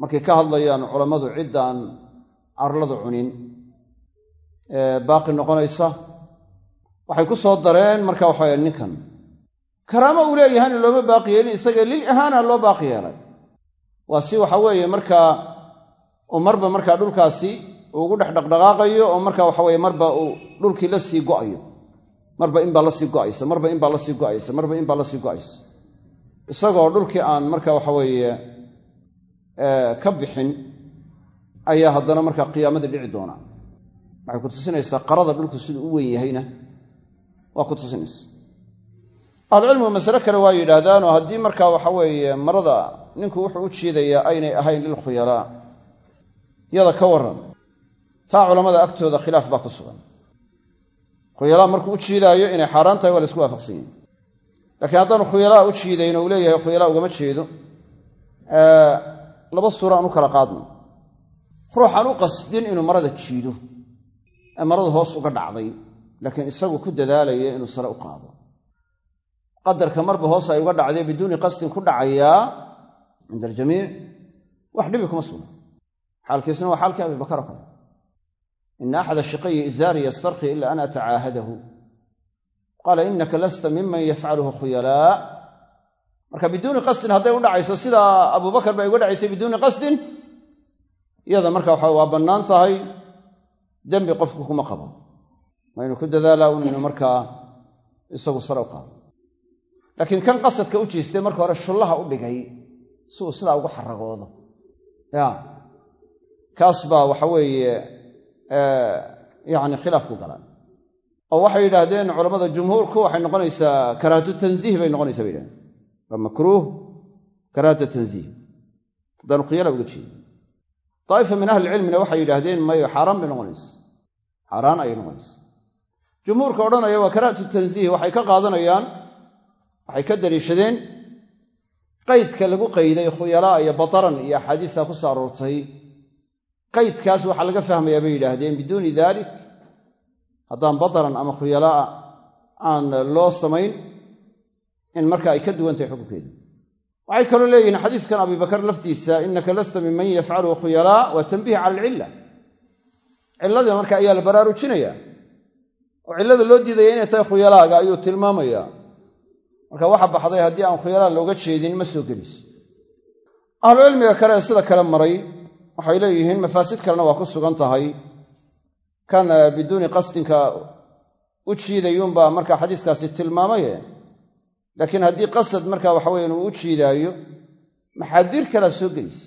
Markay ka hadlayaan culammadu ciddaan arladu cunin baaqi noqonaysa? Waxay ku soo dareen marka waxaweye ninkan. Karaamo uu leeyahayna looma baaqi yeelin isaga lil ihaana loo baaqi yeelay. Waa si waxa weeye markaa uu marba markaa dhulkaasi ugu dhex dhaqdhaqaaqayo oo marka waxaweye marba uu dhulkii la sii go'ayo. Marba inbaa la sii go'aysa marba inbaa la sii go'aysa marba inbaa la sii go'aysa. Isagoo dhulkii aan marka waxaweeye ka bixin ayaa haddana markaa qiyaamadii dhici doonaa waxay ku tusinaysaa qarada dhulku siduu u weyn yahayna. Waa ku tusinaysa. Ahlucilmigu masale kale waa yidhaahdaan oo haddii markaa waxa weeye marada ninku wuxuu u jiidayaa aynay ahayn lilkhuyalaa yada ka warran taa culammada agtooda khilaaf baa ku sugan. Khuyalaa markuu u jiidaayo inay xaaraan tahay waa la isku waafaqsan yahi lakiin haddaanu khuyalaa u jiidayn uu leeyahay khuyalaa ugama jeedo laba suura aan u kala qaadno. Ruuxaan u qasdin inuu marada jiido ee maradu hoos uga dhacday laakiin isagu ku dadaalaya inuu sare u qaado. Qadarka marba hoos ay uga dhacday biduuni qasdin ku dhacayaa cinda aljamiic wax dhibi kuma sugna. Xaalkiisuna waa xaalkii abibakar oo kale. Ina axada shiqayi izaari yastarqi ila an atacaahadahu. Qaala inaka lasta miman yafcaluhu khuyalaa marka biduuni qasdin hadday u dhacayso sidaa abubakar bay uga dhacaysay biduuni qasdin. Iyada marka waxa waa bannaan tahay dembi qofku kuma qabo. Waa inuu ku dadaalaa un markaa isagu sare u qaado. Laakiin kan qasadka u jiistay marka hore shullaha u dhigay si uu sidaa ugu xaragoodo. Ya kaas baa waxa weeye yani khilaaf ku galaan. Oo waxay yidhaahdeen culammada jumhuurku waxay noqonaysaa karaahatu tanziih bay noqonaysaa bay yidhahdeen. Waa makruuh karaahata tanziih. Haddaanu khiyala uga jeedin daa'ifa min ahli cilmina waxay yidhaahdeen mayo xaaraan bay noqonaysa xaaraan ayay noqonaysa jumhuurka odhanaya waa karaahatu tanziih waxay ka qaadanayaan waxay ka daliishadeen qaydka lagu qayday khuyalaa iyo bataran iyo axaadiista ku soo aroortay qaydkaas waxaa laga fahmayaa bay yidhaahdeen biduuni dalik haddaan bataran ama khuyalaa aan loo samayn in marka ay ka duwan tahay xukunkeedu waxay kaloo leeyihiin xadiiskan abibakar laftiisa inaka lasta minman yafcalu khuyalaa waa tanbiih cala alcilla. Cilladii marka ayaa la baraarujinaya. Oo cillada loo diidaya inay tahay khuyalaaga ayuu tilmaamaya. Marka waxa baxday haddii aan khuyalaa looga jeedin ma soo gelis. Ahlucilmiga kale ee sida kale maray waxay leeyihiin mafaasid kalena waa ku sugan tahay. Kan biduuni qasdinka u jiidayuunbaa marka xadiiskaasi tilmaamaye laakiin haddii qasad marka waxa weyan uu u jiidaayo maxaadiir kalea soo gelaysa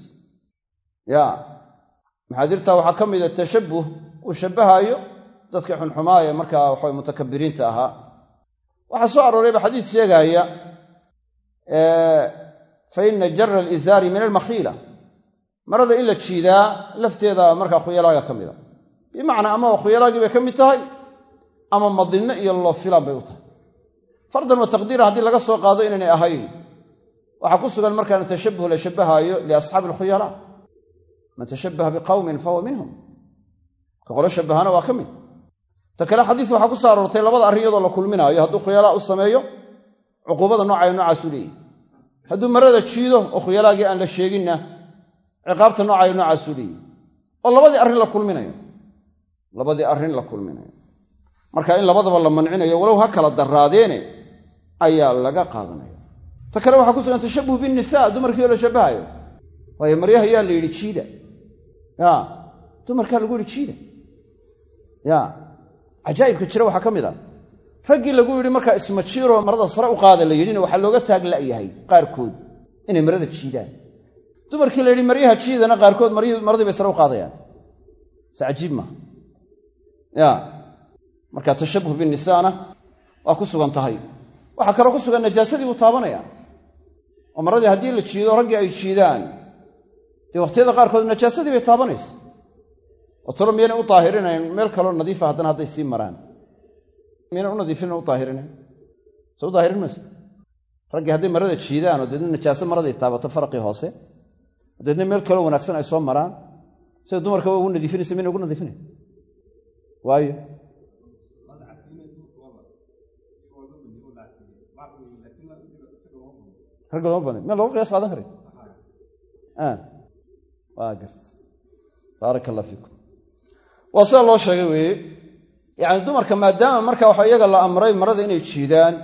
ya maxaadirta waxaa ka mida tashabbuh uu shabbahaayo dadka xunxumaa ee markaa waxawe mutakabiriinta ahaa. Waxaa soo aroorayba xadiis sheegaaya fa ina jara alizaari min almakhiila. Marada in la jiidaa lafteeda markaa khuyalaaga ka mida bimacnaa ama khuyalaagii bay ka mid tahay ama madinno iyo loo filaan bay u tahay fardan wa taqdiiran haddii laga soo qaado inaynay ahayn. Waxaa ku sugan markaana tashabuh la shabbahaayo liasxaabi alkhuyalaa man tashabbaha biqawmin fahuwa minhum. Ka qolo shabbahana waa ka mid. Ta kale xadiis waxaa ku soo aroortay labada arrin iyadoo la kulminaayo. Hadduu khuyalaa u sameeyo cuquubada noocaya noocaasuu leeyahy hadduu marada jiido oo khuyalaagii aan la sheeginna ciqaabta noocaya noocaasuu leeyahy oo labadii arrin la kulminayo. Labadii arrin la kulminayo. Marka in labadaba la mancinayo walow ha kala daraadeene ayaa laga qaadanaya. Ta kale waxaa ku sugan tashabuh binnisaa dumarkiio la shabbahayo waayo maryaha yaa la yidhi jiida. Ya dumarkaa lagu yidhi jiida. Ya cajaa'ibka jira waxaa ka mid a. Raggii lagu yidhi markaa ismajiiroo marada sare u qaada la yidhina waxaa looga taag la'yahay qaarkood inay marada jiidaan. Dumarkii la yidhi maryaha jiidana qaarkood maradii bay sare u qaadayaan. Se cajiib maaha ya marka tashabuh binnisaana waa ku sugan tahay waxaa kaloo ku sugan najaasadii buu taabanaya. Oo maradii haddii la jiido raggii ay jiidaan. Dee wakhtiyada qaarkood najaasadii bay taabanaysa. Oo talo miyaynay u daahirinayn meel kaloo nadiifa haddana hadday sii maraan. Miyaynay u nadiifina u daahirinayn se u daahirin mayso? Raggii hadday marada jiidaan oo deedna najaaso maraday taabato faraqii hoose deedna meel kaloo wanaagsan ay soo maraan sida dumarka waa ugu nadiifinaysa miyna ugu nadiifinayn? Waayo ragga looma banin meel looga qiyaas qaadan karay waa garta baaraka allah fiikum waa sida loo sheegay weeye yacni dumarka maadaama marka waxa iyaga la amray marada inay jiidaan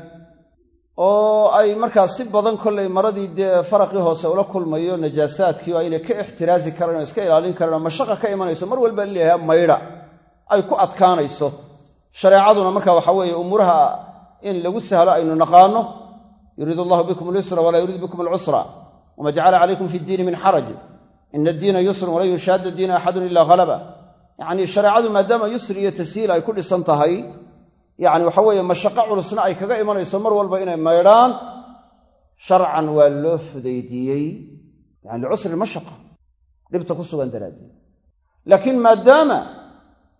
oo ay markaa si badan kollay maradii dee faraqii hoose ula kulmayo najaasaadkii waa inay ka ixtiraazi karaan oo iska ilaalin karaan oo mashaqa ka imanayso mar walba leeyahay maydha ay ku adkaanayso shareecaduna marka waxa weeye umuuraha in lagu sahlo aynu naqaano yuriidu allahu bikum alyusra walaa yuriid bikum alcusra wama jacala calaykum fi ddiini min xaraj ina addiina yusrun walan yushaadda diina axadun ila halaba yacni shareecadu maadaama yusri iyo tashiil ay ku dhisan tahay yacni waxa weeye mashaqo culusna ay kaga imanayso mar walba inay maydhaan sharcan waa loo fudaydiiyey yani licusri mashaqa dhibta ku sugan daraaddeed laakiin maadaama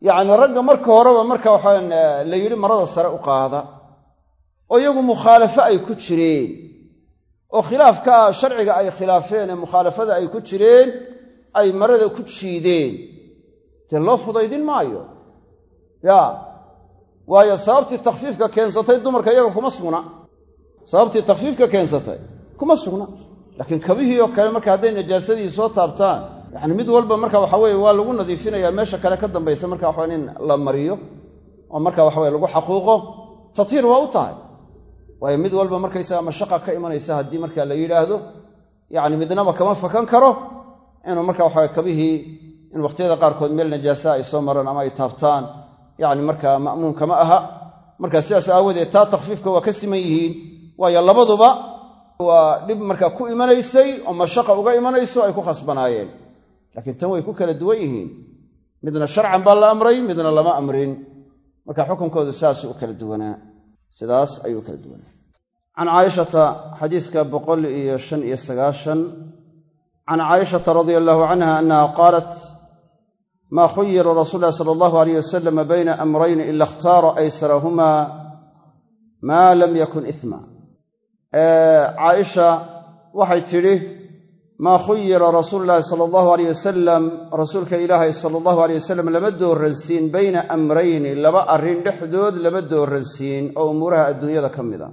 yacni ragga marka horeba marka waxaan la yidhi marada sare u oo iyagu mukhaalafo ay ku jireen oo khilaafka sharciga ay khilaafeen ee mukhaalafada ay ku jireen ay marada ku jiideen. Dee loo fudaydin maayo? Ya. Waayo sababtii takhfiifka keensatay dumarka iyaga kuma sugna. Sababtii takhfiifka keensatay kuma sugna. Laakiin kabihii oo kale marka hadday najaasadii soo taabtaan yacni mid walba marka waxa weye waa lagu nadiifinayaa meesha kale ka dambaysa marka waxawa in la mariyo oo marka waxaweye lagu xaquuqo tathiir waa u tahay waayo mid walba markaysaga mashaqa ka imanaysa haddii marka la yidhaahdo yacni midnaba kama fakan karo inuu marka waxawe kabihii in wakhtiyada qaarkood meel najaasa ay soo maraan ama ay taabtaan yacni markaa ma'muun kama aha. Marka sidaas aawadeed taa takhfiifka waa ka siman yihiin. Waayo labaduba waa dhib markaa ku imanaysay oo mashaqa uga imanayso ay ku khasbanaayeen. Laakiin tan way ku kala duwan yihiin. Midna sharcan baa la amray midna lama amrin. Marka xukunkoodu saasuu u kala duwanaa sidaas ayuu kala duwanaa can caaishata xadiiska boqol iyo shan iyo sagaashan can caaishata radia allahu canha annaha qaalat maa khuyira rasuul lahi sala allahu alayh wasalam bayna amrayni ila ikhtaara aysarahumaa maa lam yakun isma caaisha waxay tidhi maa khuyira rasuulu llaahi sala allahu aleyh wasalam rasuulka ilaahay sala allahu aleyh wasalam lama dooransiin bayna amrayni laba arrin dhexdood lama dooransiin oo umuuraha adduunyada ka mid a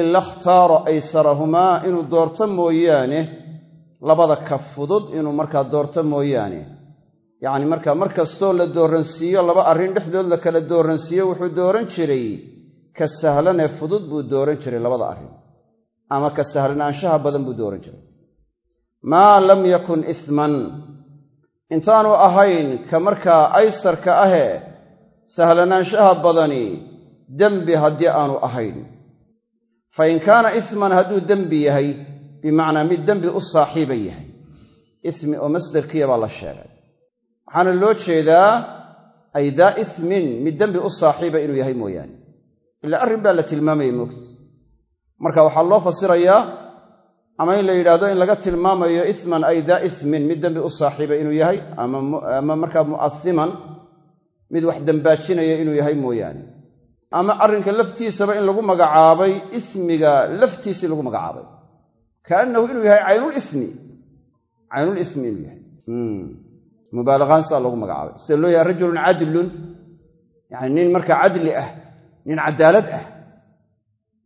ila ikhtaara aysarahumaa inuu doorto mooyaane labada ka fudud inuu markaa doorto mooyaane. Yacni markaa mar kastoo la dooransiiyo laba arrin dhexdood la kala dooransiiyo wuxuu dooran jiray ka sahlanee fudud buu dooran jiray labada arrin. Ama ka sahlanaanshaha badan buu dooran jiray maa lam yakun isman intaanu ahayn ka markaa aysarka ahee sahlanaanshaha badani dembi haddii aanu ahayn. Fa in kaana isman hadduu dembi yahay bimacnaa mid dembi u saaxiiba yahay. Ismi oo masdarkiya baa la sheegay. Waxaana loo jeedaa ay daa ismin mid dembi u saaxiiba inuu yahay mooyaane. Ilaa arrin baa la tilmaamayay moogta marka waxaa loo fasirayaa ama in la yidhaahdo in laga tilmaamayo isman ay daa ismin mid dembi u saaxiiba inuu yahay ama markaa mu'asiman mid wax dembaajinaya inuu yahay mooyaane. Ama arrinka laftiisaba in lagu magacaabay ismiga laftiisii lagu magacaabay. Kaannahu inuu yahay caynulismi caynulismi inuu yahay. Mubaalaqaan saa loogu magacaabay. Sida loo yahay? Rajulun cadlun. Yani nin markaa cadli ah nin cadaalad ah.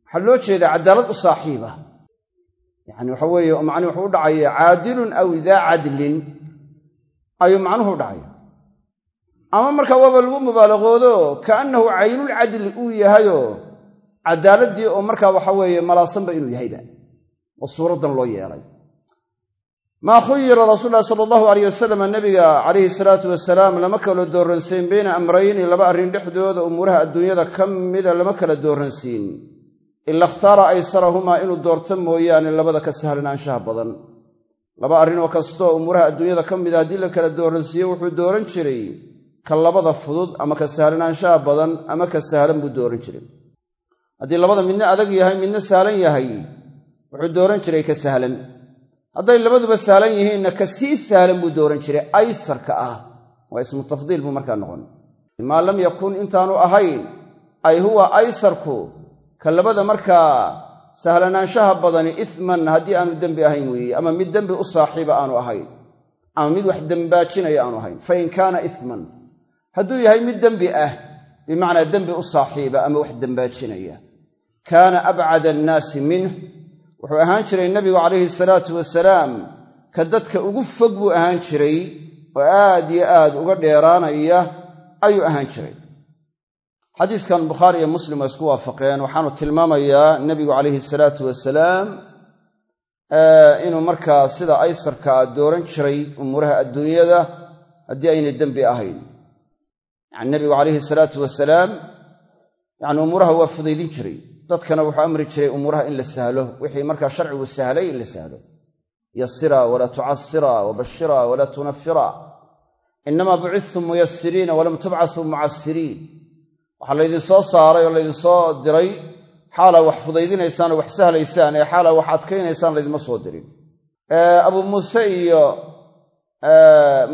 Waxaa loo jeedaa cadaalad u saaxiiba yani waxa weeye macnuhu wuxuu u dhacaya caadilun aw daa cadlin. Ayuu macnuhu u dhacaya ama marka waaba lagu mubaalaqoodo kaannahu caynulcadli uu yahayoo cadaaladii oo markaa waxa weeye malaasanba inuu yahayba. Oo suuraddan loo yeelay. Maa khuyira rasuul lahi sala allahu alayh wasalam nabiga calayhi salaatu wasalaam lama kala dooransiin bayna amrayni laba arrin dhexdooda umuuraha adduunyada ka mida lama kala dooransiin ila ikhtaara aysarahumaa inuu doorto mooyaane labada ka sahlanaanshaha badan. Laba arrinoo kastoo umuuraha adduunyada ka mida haddii la kala dooransiiyo wuxuu dooran jiray ka labada fudud ama ka sahlanaanshaha badan ama ka sahlan buu dooran jiray. Haddii labada midna adag yahay midna sahlan yahay wuxuu dooran jiray ka sahlan. Hadday labaduba sahlan yihiinna ka sii sahlan buu dooran jiray. Aysarka ah waa ismu tafdiil buu markaa noqon. Maa lam yakun intaanu ahayn ay huwa aysarku ka labada markaa sahlanaanshaha badani isman haddii aanu dembi ahayn weeye ama mid dembi u saaxiiba aanu ahayn ama mid wax dembaajinaya aanu ahayn fa in kaana isman hadduu yahay mid dembi ah bimacnaa dembi u saaxiiba ama wax dembaajinaya. Kaana abcada annaasi minh wuxuu ahaan jiray nebigu calayhi salaatu wasalaam ka dadka ugu fog buu ahaan jiray oo aad yo aad uga dheeraanaya ayuu ahaan jiray xadiiskan bukhaari iyo muslim waa isku waafaqeen. Waxaanu tilmaamayaa nebigu calayhi salaatu wasalaam inuu markaa sida aysarkaa dooran jiray umuuraha adduunyada haddii aynay dembi ahayn. Yani nebigu calayhi salaatu wasalaam yani umuuraha waa fudaydin jiray. Dadkana wuxuu amri jiray umuuraha in la sahlo wixii markaa sharcigu sahlay in la sahlo. Yasira walaa tucasira wabashira walaa tunafira. Inamaa bucithtum muyasiriina walam tubcasuu mucasiriin waxaa laydinsoo saaray oo laydinsoo diray xaalaa wax fudaydinaysaan wax sahlaysaan ee xaalaa wax adkaynaysaan laydinma soo dirin. Abuu muuse iyo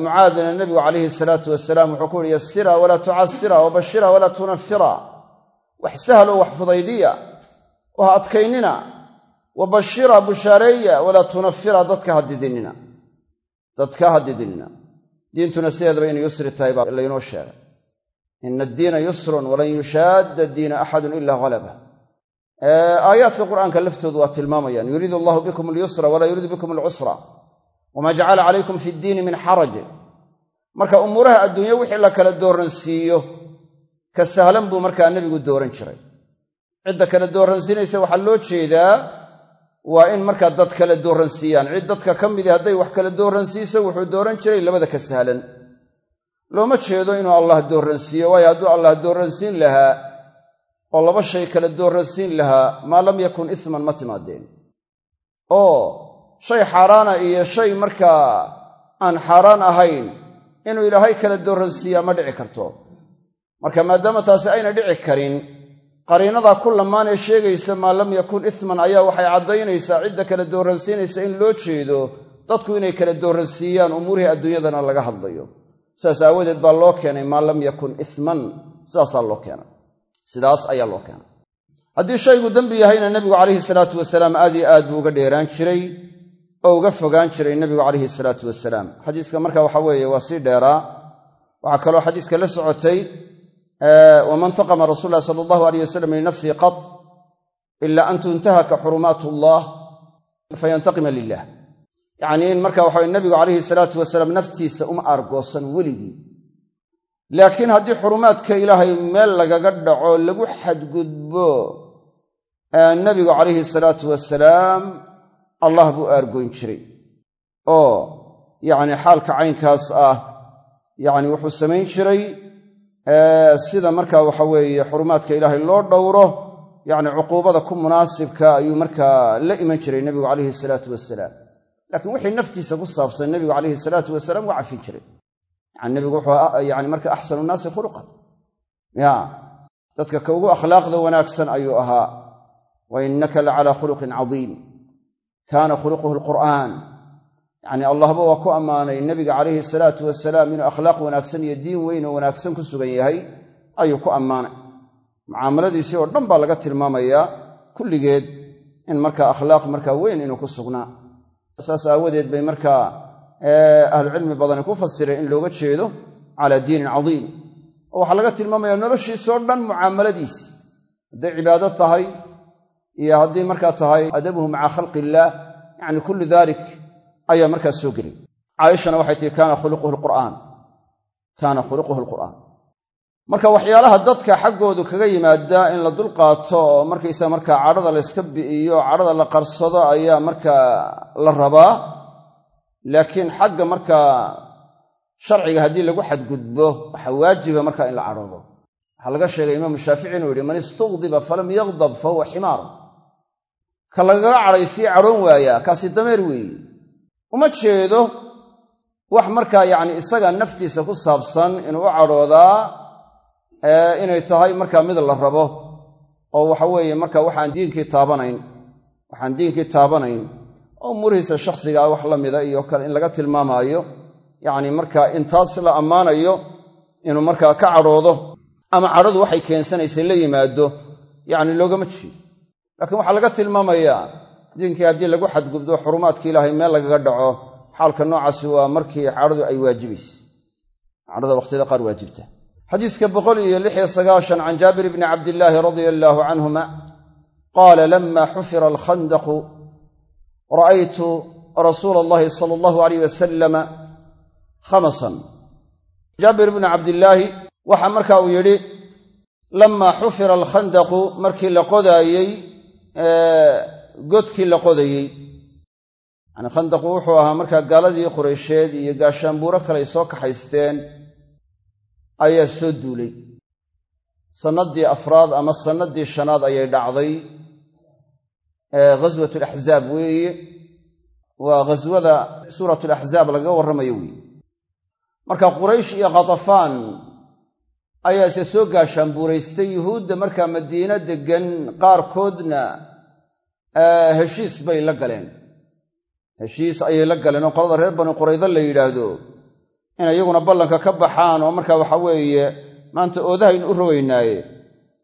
mucaadina nebigu calayhi salaatu wasalaam wuxuu ku uhi yasira walaa tucasira wabashira walaa tunafira. Wax sahlo wax fudaydiya oo ha adkaynina. Wa bashira bushaareeya walaa tunafira dadka ha didinina. Dadka ha didinina. Diintuna sideedaba inay yusri tahay baa laynoo sheegay ina addiina yusrun walan yushaadda diina axadun ila halaba aayaadka qur'aanka laftoodu waa tilmaamayaan yuriidu allahu bikum alyusra walaa yuriidu bikum alcusra wamaa jacala calaykum fi ddiini min xaraj marka umuuraha adduunye wixii la kala dooransiiyo ka sahlan buu markaa nebigu dooran jiray cidda kala dooransiinaysa waxaa loo jeedaa waa in markaa dad kala dooransiiyaan cid dadka ka midii hadday wax kala dooransiiso wuxuu dooran jiray labada ka sahlan looma jeedo inuu allah dooransiiyo waayo hadduu allah dooransiin lahaa oo laba shay kala dooransiin lahaa maa lam yakun isman ma timaadeen. Oo shay xaaraana iyo shay markaa aan xaaraan ahayn inuu ilaahay kala dooransiiyaa ma dhici karto. Marka maadaama taasi ayna dhici karin qariinadaa ku lamaanee sheegaysa maa lam yakun isman ayaa waxay caddaynaysaa cidda kala dooransiinaysa in loo jeedo dadku inay kala dooransiiyaan umuurihii adduunyadana laga hadlayo sidaas aawadeed baa loo keenay maa lam yakun isman sidaasaa loo keenay. Sidaas ayaa loo keenay. Haddii shaygu dembi yahayna nebigu calayhi salaatu wasalaam aad iyo aad buu uga dheeraan jiray oo uga fogaan jiray nebigu calayhi salaatu wasalaam. Xadiiska marka waxa weeye waa sii dheeraa. Waxaa kaloo xadiiska la socotay waman taqama rasul lahi sala allahu alayh wasalam linafsihi qad ila an tuntahaka xurumaat allah fayantaqima lilah yacnii in marka waxa nebigu calayhi salaatu wasalaam naftiisa uma aargoosan weligii. Laakiin haddii xurumaadka ilaahay meel lagaga dhaco lagu xadgudbo nebigu calayhi salaatu wasalaam allah buu aargoyn jiray. Oo yacni xaalka caynkaas ah yacni wuxuu samayn jiray sida markaa waxa weeye xurumaadka ilaahay loo dhowro yacni cuquubada ku munaasibka ayuu markaa la iman jiray nebigu calayhi salaatu wasalaam laakiin wixii naftiisa ku saabsan nebigu calayhi salaatu wasalaam waa cafin jiray. Yani nebigu wuxuu yani marka axsanu nnaasi khuluqan. Ya dadka ka ugu akhlaaqda wanaagsan ayuu ahaa. Wa innaka la calaa khuluqin cadiim. Kaana khuluquhu alqur'aan. Yacni allahba waa ku ammaanay nebiga calayhi salaatu wasalaam inuu akhlaaq wanaagsan iyo diin weyn oo wanaagsan ku sugan yahay ayuu ku ammaanay. Mucaamaladiisii oo dhan baa laga tilmaamayaa kulligeed in markaa akhlaaq markaa weyn inuu ku sugnaa saas aawadeed bay markaa ahlucilmi badani ku fasireen in looga jeedo calaa diinin cadiim. Oo waxaa laga tilmaamaya noloshiisoo dhan mucaamaladiisi hadday cibaado tahay iyo haddii markaa tahay adabuhu maca khalqi illaah yacni kullu dalik ayaa markaa soo gelay. Caaishana waxay tihi kaana khuluquhu lqur'aan kaana khuluquhu alqur'aan marka waxyaalaha dadka xaggoodu kaga yimaada in la dulqaato oo markaysa markaa cadhada layska bi'iyo cadhada la qarsado ayaa markaa la rabaa. Laakiin xagga markaa sharciga haddii lagu xadgudbo waxaa waajiba markaa in la cadhoodo waxaa laga sheegay imaamu shaafici inuu yidhi man istugdiba falam yaqdab fa huwa ximaar. Ka lagaga cadhaysii cadhoon waayaa kaasi dameer weeye uma jeedo wax markaa yacni isaga naftiisa ku saabsan inuu u cadhoodaa inay tahay markaa mid la rabo oo waxa weeye marka waxaan diinkii taabanayn waxaan diinkii taabanayn oo umurihiisa shakhsigaa wax la mida iyo kale in laga tilmaamaayo yacni markaa intaas la ammaanayo inuu markaa ka cadhoodo ama cadhadu waxay keensanaysay la yimaado yacni loogama jeedo. Laakiin waxaa laga tilmaamayaa diinkii haddii lagu xadgubdo xurumaadka ilaahay meel lagaga dhaco xaalka noocaasi waa markii cadhadu ay waajibaysa cadhada wakhtiyada qaar waajibta xadiiska boqol iyo lix iyo sagaashan can jaabir bni cabdillaahi radia allaahu canhuma qaala lama xufira alkhandaqu ra'aytu rasuula allahi sala allahu alayh wasalama khamasan. Jaabir bni cabdillaahi waxaa marka uu yidhi lamaa xufira alkhandaqu markii la qodaayey godkii la qodayey. Yani khandaqu wuxuu ahaa markaa gaaladii qureysheed iyo gaashaanbuuro kale soo kaxaysteen ayaa soo duulay. Sannaddii afraad ama sannaddii shanaad ayay dhacday ghaswat alaxzaab weeye. Waa ghaswada suurat alaxzaab lagaga warramayo weeye. Marka quraysh iyo khatafaan ayaa ise soo gaashaanbuuraystay yuhuudda markaa madiino deggan qaarkoodna heshiis bay la galeen. Heshiis ayay la galeen oo qolada reer bani quraydo la yidhaahdo in iyaguna ballanka ka baxaan oo markaa waxa weeye maanta oodahaynu u rogaynaaye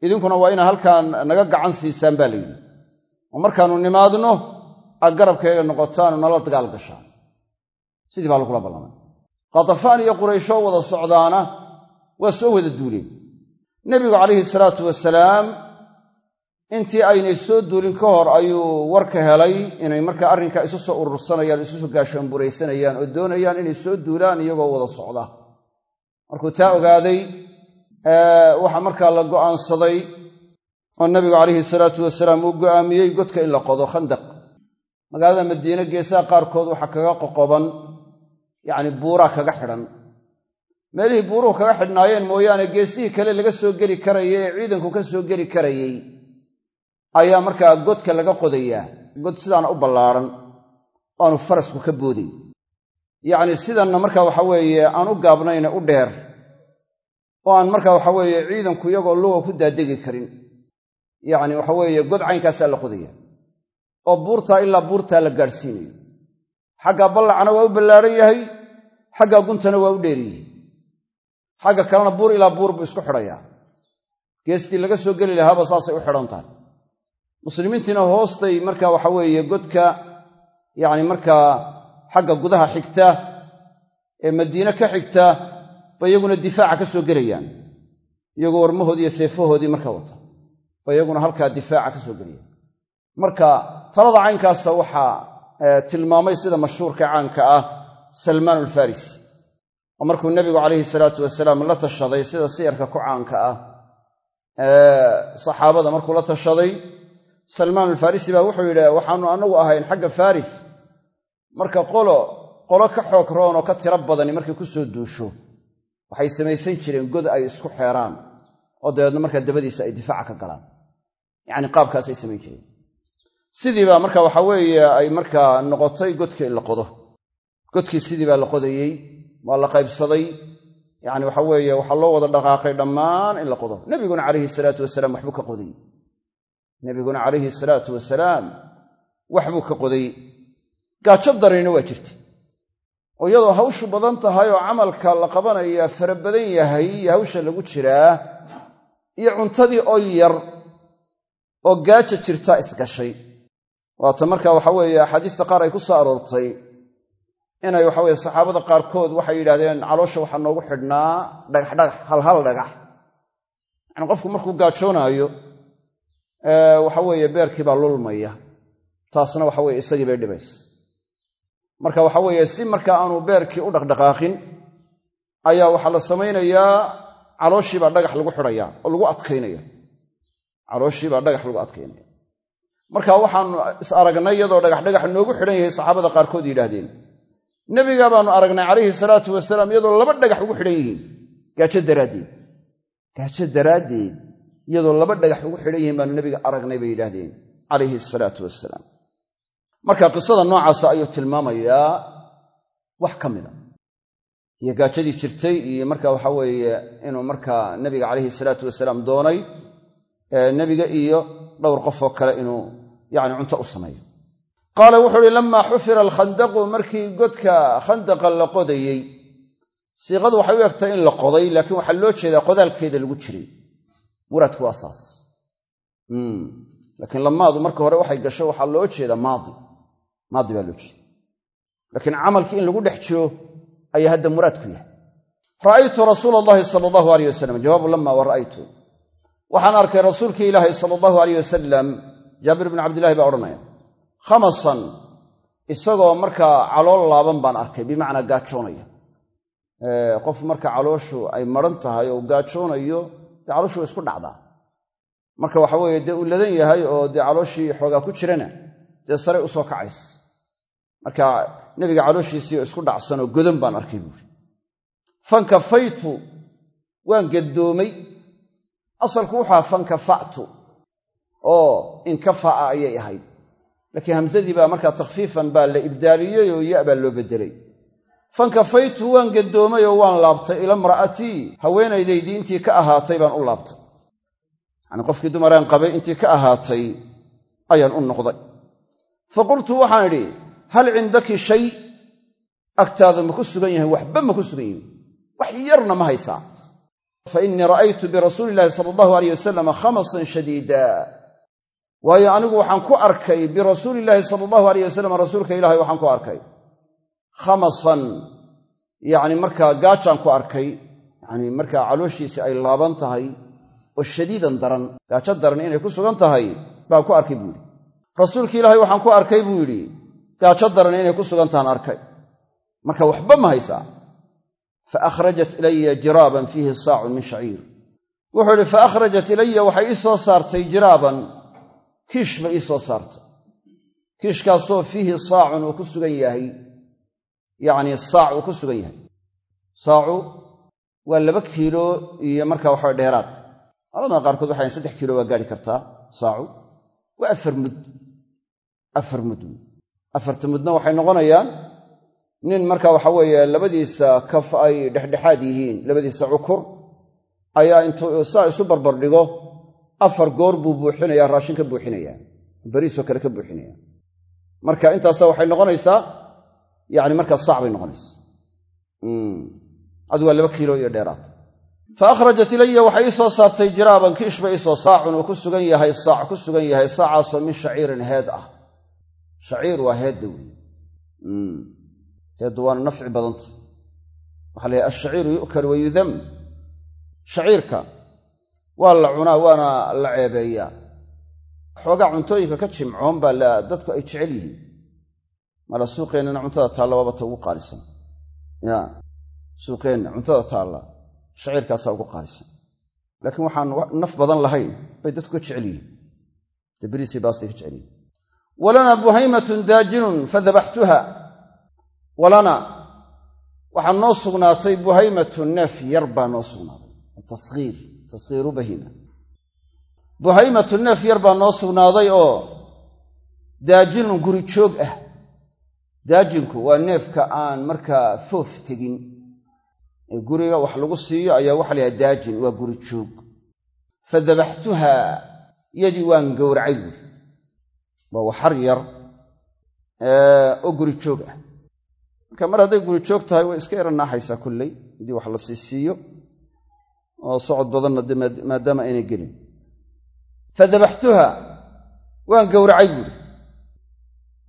idinkuna waa inaad halkaan naga gacan siisaan baa la yidhi. Oo markaannu nimaadno aad garabkayga noqotaan oo nala dagaal gashaan. Sidii baa lagula ballamay khatafaan iyo qurayshoo wada socdaana waa soo wada duuleen. Nebigu calayhi salaatu wasalaam intii aynay soo duulin ka hor ayuu warka helay inay markaa arrinkaa isu soo urursanayaan isu soo gaashaanburaysanayaan oo doonayaan inay soo duulaan iyagoo wada socda. Markuu taa ogaaday waxaa markaa la go'aansaday oo nabigu calayhi salaatu wasalaam uu go'aamiyey godka in la qodo khandaq. Magaalada madiine geesaha qaarkood waxaa kaga qoqoban yacni buuraa kaga xidhan. Meelihii buuruhu kaga xidhnaayeen mooyaane geesihii kale laga soo geli karaya ee ciidanku ka soo geli karayey ayaa markaa godka laga qodayaa. God sidaana u ballaadhan aanu farasku ka booday yacni sidanna marka waxa weeye aan u gaabnayne u dheer oo aan marka waxa weeye ciidanku iyagoo luga ku daadegi karin. Yacni waxa weeye god caynkaasaa la qodaya oo buurtaa ilaa buurtaa la gaadhsiinayo. Xagga ballacna waa u ballaadhan yahay xagga guntana waa u dheeriyihi xagga kalena buur ilaa buur buu isku xidhayaa. Geestii laga soo geli lahaaba saasay u xidhan tahay muslimiintiina hoostay marka waxa weeye godka yacni markaa xagga gudaha xigta ee madiine ka xigta ba iyaguna difaaca ka soo gelayaan. Iyagoo warmahoodii iyo seefahoodii markaa wata ba iyaguna halkaa difaaca ka soo gelayaan marka talada caynkaasa waxaa tilmaamay sida mashhuurka caanka ah salmaan alfarisi. Oo markuu nebigu calayhi salaatu wasalaam la tashaday sida siyarka ku caanka ah saxaabada markuu la tashaday salmaan alfarisi baa wuxuu yidhi waxaanu anagu ahayn xagga faris. Marka qolo qolo ka xoog roon oo ka tiro badani markay ku soo duusho waxay samaysan jireen god ay isku xeeraan oo dabeedna markaa dabadiisa ay difaaca ka galaan. Yacni qaabkaasay samayn jireen. Sidiibaa marka waxa weeye ay markaa noqotay godkii in la qodo. Godkii sidii baa la qodayey waa la qaybsaday. Yacni waxa weeye waxaa loo wada dhaqaaqay dhammaan in la qodo. Nebiguna calayhi salaatu wasalaam waxbuu ka qoday nebiguna calayhi salaatu wasalaam waxbuu ka qoday. Gaajo darayna waa jirta oo iyadoo hawshu badan tahay oo camalka la qabanaya fara badan yahay iyo hawsha lagu jiraa iyo cuntadii oo yar oo gaaja jirtaa isgashay. Waata marka waxa weeye axaadiista qaar ay ku soo aroortay inay waxaweye saxaabada qaarkood waxay yidhahdeen caloosha waxaa noogu xidhnaa dhagaxdhagax halhal dhagax. Yacni qofku markuu gaajoonaayo waxa weeye beerkii baa lulmaya. Taasna waxa weye isagii bay dhibaysa marka waxa weeye si marka aanu beerkii u dhaqdhaqaaqin ayaa waxaa la samaynayaa calooshiibaa dhagax lagu xidhaya oo lagu adkaynaya. Calooshiibaa dhagax lagu adkaynaya. Marka waxaanu is aragnay iyadoo dhagax dhagax noogu xidhan yahay saxaabada qaarkood yidhaahdeen nebigaa baanu aragnay calayhi salaatu wasalaam iyadoo laba dhagax ugu xidhan yihiin. Gaajo daraaddeed. Gaajo daraaddeed iyadoo laba dhagax ugu xidhan yihiin baanu nebiga aragnay bay yidhaahdeen calayhi salaatu wasalaam marka qisada noocaasa ayuu tilmaamayaa wax ka mida. Iyo gaajadii jirtay iyo marka waxa weeye inuu markaa nebiga calayhi salaatu wasalaam doonay nebiga iyo dhowr qofoo kale inuu yacni cunto u sameeyo. Qaala wuxuu uhi lamaa xufira alkhandaqu markii godka khandaqa la qodayey siiqadu waxay u egtay in la qoday laakiin waxaa loo jeedaa qodaalkeeda lagu jiray muraadku waa saas. Laakiin lamaadu marka hore waxay gasho waxaa loo jeedaa maadi. Maadi baa loo jeeda laakiin camalkii in lagu dhex jiro ayaa hadda muraadku yahay. Ra'aytu rasuula allahi sala allahu aleyh wasalam jawaabu lama wa waxaan arkay rasuulkii ilaahi sala allahu aleyh wasalam jaabir bn cabdillahi baa odhanaya khamasan isagoo markaa calool laaban baan arkay bimacnaa gaajoonaya qof marka calooshu ay maran tahay oo gaajoonayo dee calooshu way isku dhacdaa. Marka waxa weeye dee uu ladan yahay oo dee calooshii xoogaa ku jirana dee saray u soo kacays marka nebiga calooshiisii oo isku dhacsanoo godan baan arkay buuri fankafaytu waan gaddoomay asalku wuxua fankafa'tu oo inkafa'a ayay ahayd. Laakiin hamsadii baa markaa takhfiifan baa la ibdaaliyey oo ya baa loo beddelay fankafaytu waan gaddoomay oo waan laabtay ila imra'atii. Haweenaydaydii intii ka ahaatay baan u laabtay. Yacanii qofkii dumaraan qabay intii ka ahaatay ayaan u noqday. Fa qultu waxaan idhi hal cindaki shay? Agtaada ma ku sugan yahay waxba ma ku sugan yihiin wax yarna ma haysaa fa innii ra'aytu birasuuli illahi sala allahu aleyh wasalam khamasan shadiida. Waayo anigu waxaan ku arkay birasuuli illaahi sala allahu rasuulka ilaahay waxaan ku arkay khamasan yacni markaa gaajaan ku arkay yacni markaa calooshiisi ay laaban tahay oo shadiidan daran gaajo daran inay ku sugan tahay baan ku arkay buu yidhi. Rasuulki ilaahay waxaan ku arkay buu yidhi gaajo daran inay ku sugan tahan arkay. Marka waxba ma haysaa. Fa akhrajat ilaya jiraaban fiihi saacun min shaciir. Wuxuu idhi fa akhrajat ilaya waxay ii soo saartay jiraaban kiish bay ii saartay kiishkaasoo fiihi saacun uu ku sugan yahay yacnii saac uu ku sugan yahay. Saacu waa laba kiilo iyo markaa waxaa dheeraad culamada qaarkood waxay saddex kiilo waa gaari kartaa saacu. Waa afar mud. Afar mud. Wey afarta mudna waxay noqonayaan nin marka waxa weeye labadiisa kaf ay dhexdhexaad yihiin labadiisa cukur ayaa intuu saa isu barbardhigo afar goor buu buuxinayaa raashin ka buuxinayaa bariisoo kale ka buuxinaya. Marka intaasa waxay noqonaysaa yani markaa saac bay noqonaysaa adu waa laba kiilo iyo dheeraad. Fa akhrajat ilaya waxay ii saartay jiraaban kiish bay iisoo saacun uu ku sugan yahay saac ku sugan yahay saacaasoo min shaciirin heed ah. Shaciir waa heedda wey heeddu waana nafci badanta. Waxaa la yahay ashaciiru yu'kal wa yudam shaciirka waa la cunaa waana la ceebeeyaa. Xoogaa cuntooyinka ka jimcoon baa dadku ay jecel yihiin mala suuqeennana cuntada taalla waaba ta ugu qaalisan. Ya suuqeenna cuntada taalla shaciirkaasaa ugu qaalisan. Laakiin waxaan naf badan lahayn bay dadku ka jecel yihiin dabriisii baastay ka jecel yihiin walanaa buhaymatun daajinun fadabaxtuha walana waxaa noo sugnaatay buhaymatun neef yar baa noo sugnaaday. Tashiir tashiiru bahima. Buhaymatu neef yar baa noo sugnaaday oo daajinun guri joog ah daajinku waa neefka aan markaa foof tegin. Ee guriga wax lagu siiyo ayaa waxa la yhaha daajin waa guri joog. Fa dabaxtuha yadii waan gowracay buuri waa waxar yar oo guri joog ah. Marka mar hadday guri joog tahay way iska yara naaxaysaa kolley haddii wax la sii siiyo oo socod badanna de maadaama aynay gelin. Fa dabaxtuha waan gowracay buuri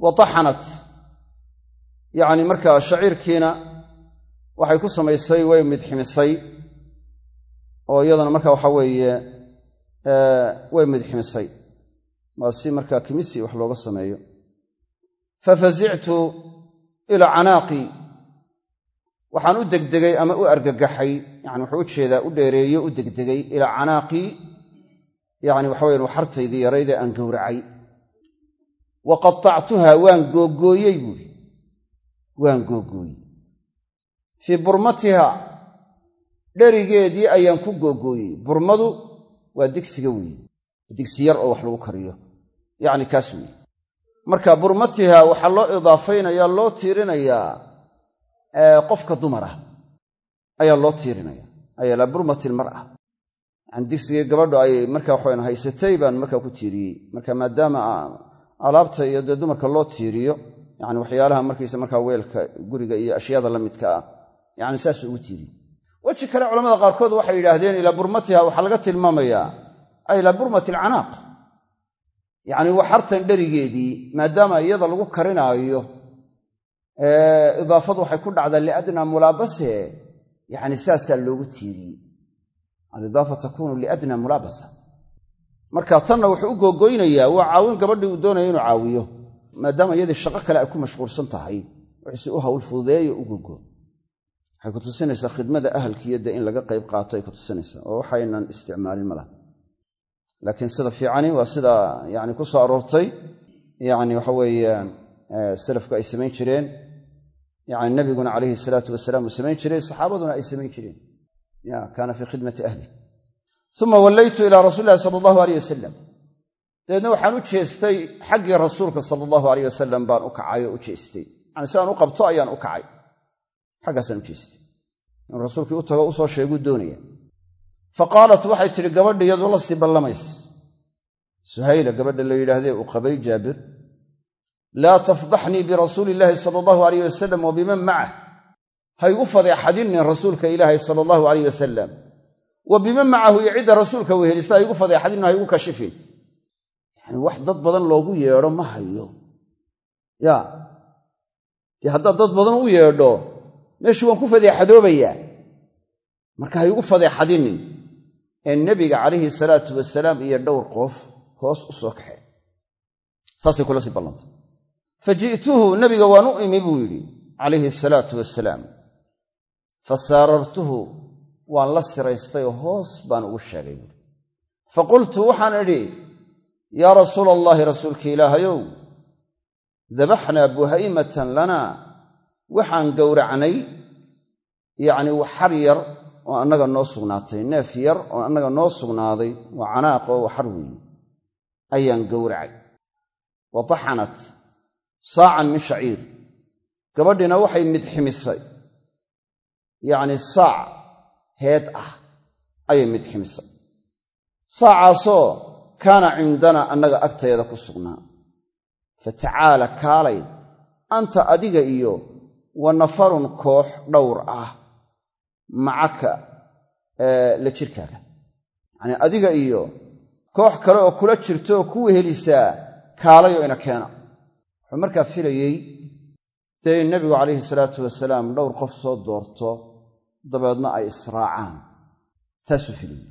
wa taxanat yacni markaa shaciirkiina waxay ku samaysay way midximisay oo iyadana marka waxa weeye way midximisay waa si markaa kimisi wax looga sameeyo. Fa fasictu ilaa canaaqi waxaan u degdegay ama u argagaxay yani wuxuu u jeedaa u dheereeyo u degdegay ilaa canaaqii yani waxa weyan waxartaydii yaraydee aan gowracay. Wa qatactuha waan googooyey buuri waan googooyey. Fii burmatiha dherigeedii ayaan ku googooyey. Burmadu waa digsiga weeye. Digsi yar oo wax lagu kariyo. Yacni kaas weeye. Marka burmatiha waxaa loo idaafaynayaa loo tiirinayaa qofka dumara. Ayaa loo tiirinaya. Ayalaa burmati ilmar'a yani digsigii gabadhu ay marka waxawan haysatay baan markaa ku tiiriyey. Marka maadaama alaabta iyo dee dumarka loo tiiriyo yani waxyaalaha markaysa markaa weelka guriga iyo ashyaada la midka ah. Yani saasuu ugu tiiriyey weji kale culamada qaarkood waxay yidhaahdeen ilaa burmatiha waxaa laga tilmaamayaa ay ilaa burmati alcanaaq yacni waxartan dherigeedii maadaama iyada lagu karinaayo idaafadu waxay ku dhacdaa liadnaa mulaabase yacni saasaa loogu tiiriyey alidaafa takuunu liadnaa mulaabasa. Marka tanna wuxuu u googoynayaa waa caawin gabadhii uu doonaya inuu caawiyo maadaama iyadii shaqo kale ay ku mashquulsan tahay wuxuuse u hawl fududeeyo u gogo. Waxay ku tusinaysaa khidmada ahalkiyadda in laga qayb qaato ay ku tusinaysaa oo waxaynan isticmaalin malaha. Laakiin sida fiicani waa sida yani ku soo aroortay yani waxa weeye salafku ay samayn jireen. Yani nabiguna calayhi salaatu wasalaam uu samayn jiray saxaabaduna ay samayn jireen. Kaana fii khidmati ahli. Uma wallaytu ilaa rasuuli illahi sala allahu aleyh wasalam dabeedna waxaan u jeestay xaggii rasuulka sala allahu aleyh wasalam baan u kacay oo u jeestay. Yani si aan u qabto ayaan u kacay. Xaggaasaan u jeestay. In rasuulkii u tago u soo sheeguu doonaya. Fa qaalat waxay tidhi gabadha la sii ballamays suhayla gabadha la yidhaahdee uu qabay jaabir laa tafdaxnii birasuuli illaahi sala allahu aleyh wasalam wa biman macah. Ha igu fadeexadinin rasuulka ilaahay sala allahu aleyh wasalam wa biman macahu iyo cidda rasuulka wehelisa ha igu fadeexadinin ha igu kashifin yani wax dad badan loogu yeedho ma hayo. Ya. Dee haddaad dad badan u yeedho meeshii waan ku fadeexadoobayaa. Marka ha igu fadeexadinin. Ee nebiga calayhi salaatu wasalaam iyo dhowr qof hoos u soo kaxeen saasay kula sii ballantay fa ji'tuhu nebiga waan u imi buu yidhi calayhi asalaatu wasalaam fa saarartuhu waan la siraystay oo hoos baan ugu sheegay buuri fa qultu waxaan idhi yaa rasuula allaahi rasuulka ilaahayow dabaxnaa buhaymatan lanaa waxaan gowracnay yacni waxar yar oo annaga noo sugnaatay neef yar oo annaga noo sugnaaday waa canaaq oo waxar weeye ayaan gowracay. Wa taxanat saacan min shaciir gabadhina waxay midximisay yacni saac heed ah ayay midximisay saacaasoo kaana cindana annaga agtayada ku sugnaa. Fatacaala kaalay anta adiga iyo wa nafarun koox dhowr ah macaka la jirkaaga. Yacnii adiga iyo koox kale oo kula jirto oo ku wehelisaa kaalayo ina keena. Wuxuu markaa filayey dee in nebigu calayhi salaatu wasalaam dhowr qof soo doorto dabeedna ay israacaan. Taasuu filayey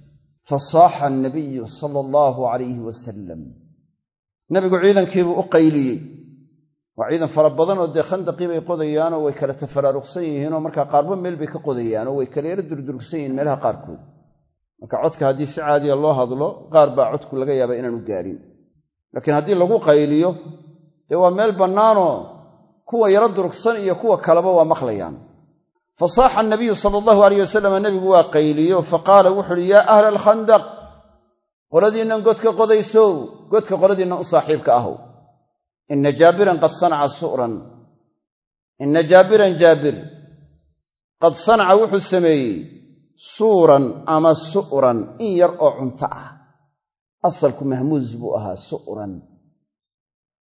fasaaxa annabiyu sala allahu calayhi wasalam nebigu ciidankiibuu u qayliyey. waa ciidan fara badan oo dee khandaqii bay qodayaanoo way kala tafaraaruqsan yihiinoo markaa qaarba meel bay ka qodayaanoo way kala yaro durdurugsan yihiin meelaha qaarkood. marka codka haddii si caadiya loo hadlo qaar baa codku laga yaabaa inaanu gaadhin laakiin haddii lagu qayliyo dee waa meel bannaanoo kuwa yaro durugsan iyo kuwa kaleba waa maqlayaan fasaaxa anabiyu sala allahu alayh wasalam nebigu waa qayliyo faqaala wuxu uhi yaa ahla alkhandaq qoladiinnan godka qodaysow godka qoladiinnan u saaxiibka ahow. Ina jaabiran qad sanaca su'ran. Ina jaabiran jaabir. Qad sanaca wuxuu sameeyey suuran ama su'ran in yar oo cunto ah. Asalku mahmuus buu ahaa su'ran.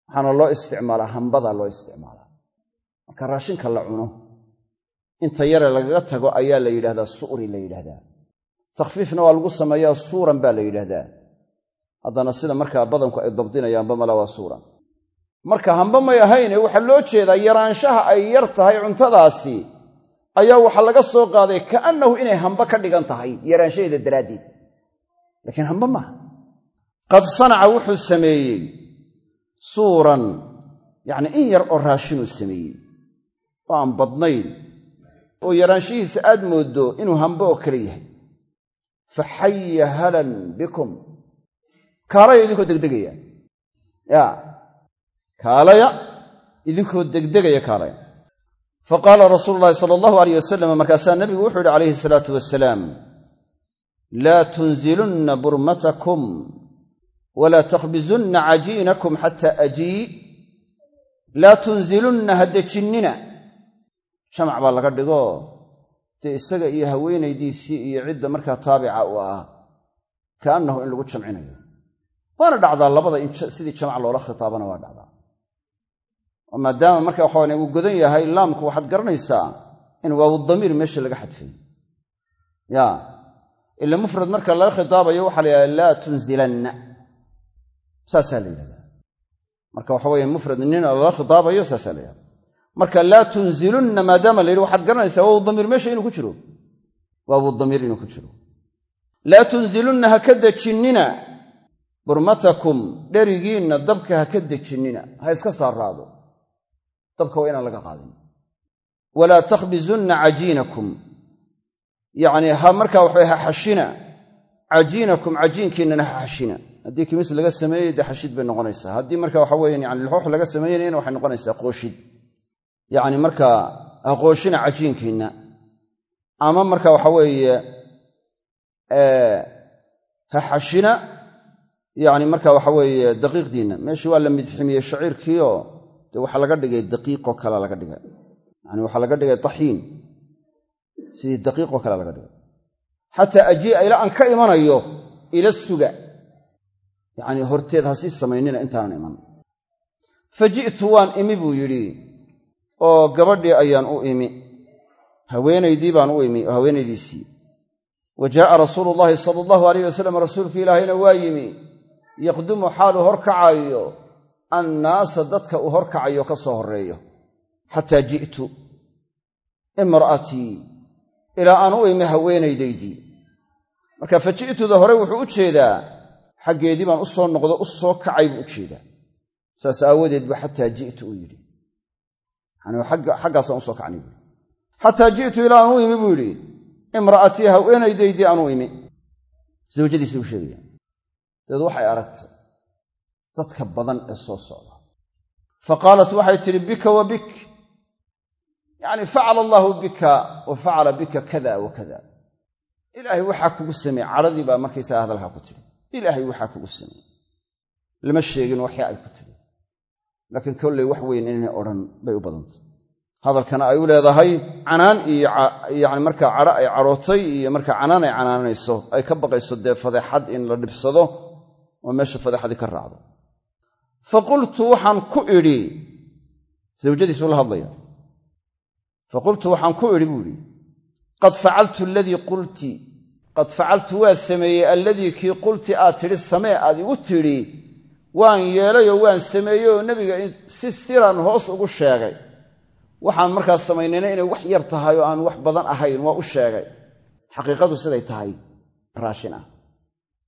Waxaana loo isticmaalaa hambadaa loo isticmaalaa. Marka raashinka la cuno inta yare lagaga tago ayaa la yidhahdaa su'ri la yidhahdaa. Takhfiifna waa lagu sameeyaa suuran baa la yidhahdaa. Haddana sida markaa badanku ay dabdinayaanba mala waa suuran. Marka hamba may ahayne waxaa loo jeedaa yaraanshaha ay yar tahay cuntadaasi ayaa waxaa laga soo qaaday ka'annahu inay hamba ka dhigan tahay yaraanshaheeda daraaddeed. Laakiin hamba maaha qad sanaca wuxuu sameeyey suuran yacni in yar oo raashinuu sameeyey. Oo aan badnayn oo yaraanshihiisa aad mooddo inuu hambo oo kale yahay. Fa xaya halan bikum. Kaalaya idinkoo degdegaya. Ya. Kaalaya idinkoo degdegaya kaalaya. Fa qaala rasuulu llaahi sala allahu alayh wasalam markaasaa nebigu wuxuu yidhi calayhi salaatu wasalaam laa tunzilunna burmatakum walaa takhbizunna cajiinakum xataa ajii. Laa tunzilunna ha dejinnina jamac baa laga dhigo. Dee isaga iyo haweenaydiisii iyo cidda markaa taabica u ah kaannahu in lagu jamcinayo. Waana dhacdaa labada sidii jamac loola khitaabana waa dhacdaa. Oo maadaama marka waxaane uu godan yahay laamku waxaad garanaysaa in waawudamiir meesha laga xadfay. Ya ila mufrad marka laga khitaabayo waxaa la yidhahda laa tunzilanna. Saasaa la yidhahdaa. Marka waxa weye mufrad nina lala khitaabayo saasaa la yidhahda marka laa tunzilunna maadaama la yidhi waxaad garanaysaa waawudamiir meesha inuu ku jiro. Waawudamiir inuu ku jiro. Laa tunzilunna ha ka dejinnina burmatakum dherigiinna dabka ha ka dejinnina ha iska saaraado dabka waa inaan laga qaadin. Walaa takhbizunna cajiinakum. Yacnii ha markaa waxabay ha xashina. Cajiinakum cajiinkiinnana ha xashina. Haddii kimis laga sameeyey dee xashid bay noqonaysaa. Haddii marka waxa weyan yani lxoox laga sameynayna waxay noqonaysaa qooshid yacni markaa ha qooshina cajiinkiinna ama marka waxa weeye ha xashina yacni marka waxa weeye daqiiqdiinna meeshii waa la midximiyey shaciirkiioo dee waxaa laga dhigay daqiiqoo kale laga dhigay. Yani waxaa laga dhigay taxiin. Sidii daqiiqoo kale laga dhigay. Xataa ajii'a ila aan ka imanayo ila suga. Yacnii horteed ha sii samaynina intaanan iman. Fa ji'tu waan imi buu yidhi oo gabadhii ayaan u imi. Haweenaydii baan u imi oo haweenaydiisii. Wa jaa'a rasuulu llaahi sala allahu alayh wasalam rasuulkii ilaahayna waa yimi. Yaqdumu xaaluu horkacaayo annaasa dadka uu horkacayo ka soo horreeyo. Xataa ji'tu imra'atii ilaa aan u imi haweenaydaydii. Marka fa ji'tuda hore wuxuu u jeedaa xaggeedii baan u soo noqdo u soo kacay buu u jeedaa. Saas aawadeed ba xataa ji'tu uu yidhi xaggaasaan u soo kacnay buui ji'tu ilaa aan u imi buu yidhi imra'atii haweenaydaydii aan u imi. Zawjadiisii u sheegaya. Dabeed waxay aragtay dadka badan ee soo socda. Fa qaalat waxay tidhi bika wa bik. Yacni facala allaahu bika wa facala bika kada wa kada. Ilaahay waxaa kugu sameeye cadhadii baa markaysaga hadalkaa ku tidhi ilaahay waxaa kugu sameeye lama sheegin waxyaa ay ku tidhi laakiin kolley wax weyn inay odhan bay u badantay. Hadalkana ay u leedahay canaan iyo yani markaa cadho ay cadhootay iyo markaa canaan ay canaanayso ay ka baqayso dee fadeexad in la dhibsado oo meesha fadeexadii ka raacdo. Fa qultu waxaan ku idhi zawjadiisuu la hadlaya. Fa qultu waxaan ku idhi buu idhi qad facaltu aladii qulti qad facaltu waa sameeyey alladii kii qulti aad tidhi samee aad igu tidhi waan yeelayoo waan sameeyey oo nebiga si siran hoos ugu sheegay. Waxaan markaas samaynayna inay wax yar tahay oo aan wax badan ahayn waa u sheegay. Xaqiiqadu siday tahay raashin ah.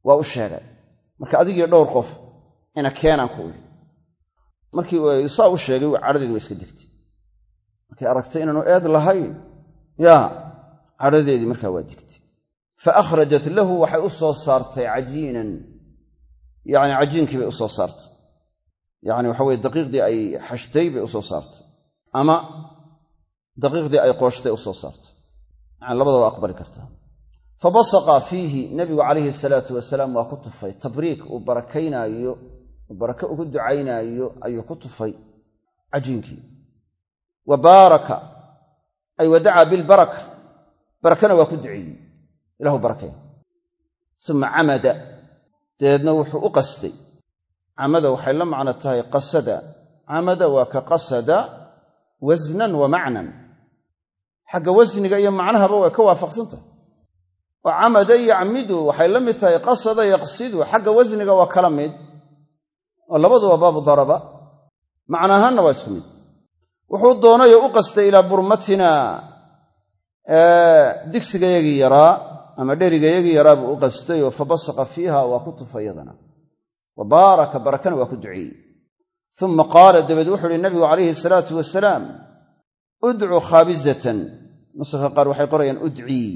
Waa u sheegay. Marka adigii dhowr qof ina keenaan ku idhi markii saa u sheegay cadhadeedi waa iska digtay. Markay aragtay inaanu eed lahayn yaa cadhadeedii markaa waa digtay. Fa akhrajat lahu waxay u soo saartay cajiinan yacni cajiinkii bay u soo saartay. Yacni waxa weye daqiiqdii ay xashtay bay u soo saartay. Ama daqiiqdii ay qooshtay u soo saartay. Yani labada waa aqbali kartaa fa basaqa fiihi nebigu calayhi salaatu wasalaam waa ku tufay. Tabriik uu barakaynaayo barake ugu ducaynaayo ayuu ku tufay cajiinkii. Wa baaraka ay wadacaa bilbaraka barakana waa ku duceeyey. Ilahu barakee uma camada dabeedna wuxuu u qastay. Camada waxay la macno tahay qasada. Camada waa ka qasada wasnan wa macnan. Xagga wasniga iyo macnahaba way ka waafaqsantahay oo camada yacmidu waxay la mid tahay qasada yaqsidu. Xagga wasniga waa kala mid. Oo labaduba baabu daraba. Macna ahaanna waa isku mid. Wuxuu doonayoo u qastay ilaa burmatina digsigayagii yaraa ama dherigayagii yaraa buu u qastay oo fa basaqa fiiha waa ku tufa yadana wa baaraka barakana waa ku duceeyey. Uma qaala dabeed wuxuu uhi nabigu calayhi salaatu wasalaam udcu khaabizatan. Nusakha qaar waxay qorayaan udcii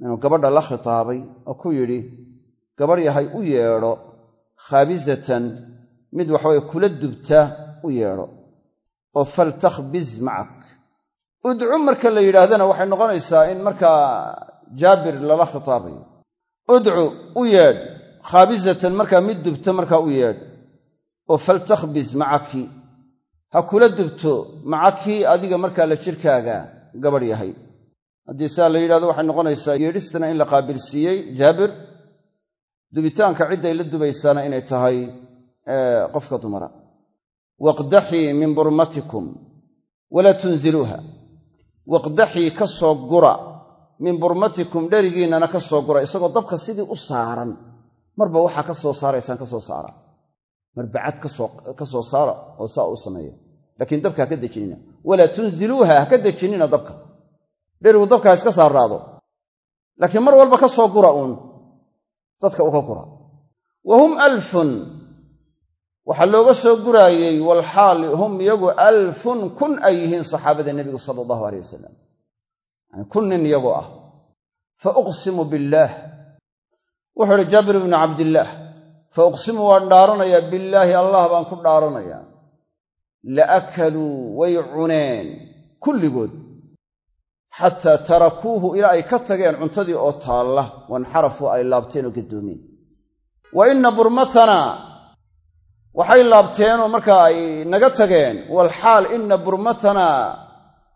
inuu gabadha la khitaabay oo ku yidhi gabadh yahay u yeedho khaabizatan mid waxaweye kula dubta u yeedho oo faltakhbiz macak. Udcu marka la yidhaahdana waxay noqonaysaa in markaa jaabir lala khitaabayo. Udcu u yeedh khaabizatan markaa mid dubta markaa u yeedh oo faltakhbiz macaki. Ha kula dubto macakii adiga markaa la jirkaaga gabadh yahay. Haddii saa la yidhahdo waxay noqonaysaa yeedhistana in la qaabilsiiyey. Jaabir dubitaanka cidday la dubaysaana inay tahay qofka dumara. Waqdaxii min burmatikum walaa tunziluuha. Waqdaxii ka soo gura min burmatikum dherigiinnana ka soo gura isagoo dabka sidii u saaran. Marba waxaa ka soo saaraysaan ka soo saara. Marbacad ka soo saara oo saa u sameeya laakiin dabka ha ka dejinina. Walaa tunziluuha ha ka dejinina dabka. Dherigu dabka ha iska saaraado laakiin mar walba ka soo gura uun dadka uka gura. Wa hum alfun waxaa looga soo guraayey walxaal hum iyagu alfun kun ay yihiin saxaabada nebigu sala allahu aleyh wasalam kun nin iyagoo ah. Fa uqsimu billaah wuxuu uhi jaabir ibnu cabdillaah fa uqsimu waan dhaaranayaa billaahi allah baan ku dhaaranayaa la akaluu way cuneen kulligood xataa tarakuuhu ilaa ay ka tageen cuntadii oo taalla wanxarafuu ay laabteen oo gaddoomeen wa inna burmatana waxay laabteenoo markaa ay naga tageen walxaal inna burmatana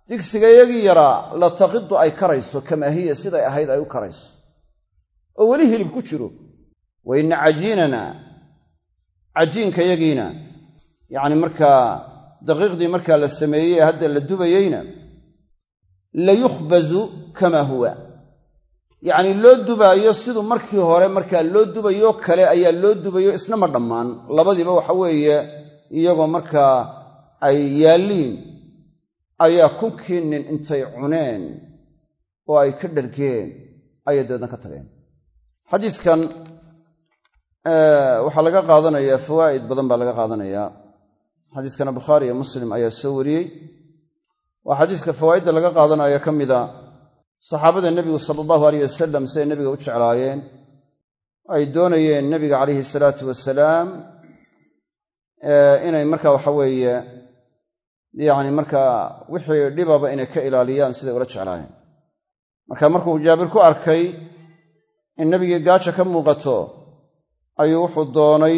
digsigayagii yaraa la taqidu ay karayso kamaa hiya siday ahayd ay u karayso. oo weli hilib ku jiro. Wa inna cajiinana cajiinkayagiina yacni markaa daqiiqdii markaa la sameeyey ee hadda la dubayeyna la yukhbazu kamaa huwa. Yacnii loo dubaayo siduu markii hore markaa loo dubayo kale ayaa loo dubayo isna ma dhammaan. Labadiiba waxa weeye iyagoo markaa ay yaalliin ayaa kunkii nin intay cuneen oo ay ka dhargeen ayay dabeedna ka tageen. Xadiiskan waxaa laga qaadanayaa fawaa'id badan baa laga qaadanayaa xadiiskana bukhaari iyo muslim ayaa soo wariyey. Waa xadiiska fawaa'idda laga qaadanaya ka mida saxaabada nebigu sala allahu aleyh wasalam siday nebiga u jeclaayeen. Ay doonayeen nebiga calayhi salaatu wasalaam inay marka waxa weeye yacni markaa wixii dhibaba inay ka ilaaliyaan siday ula jeclaayeen. Marka markuu jaabir ku arkay in nebigii gaaja ka muuqato ayuu wuxuu doonay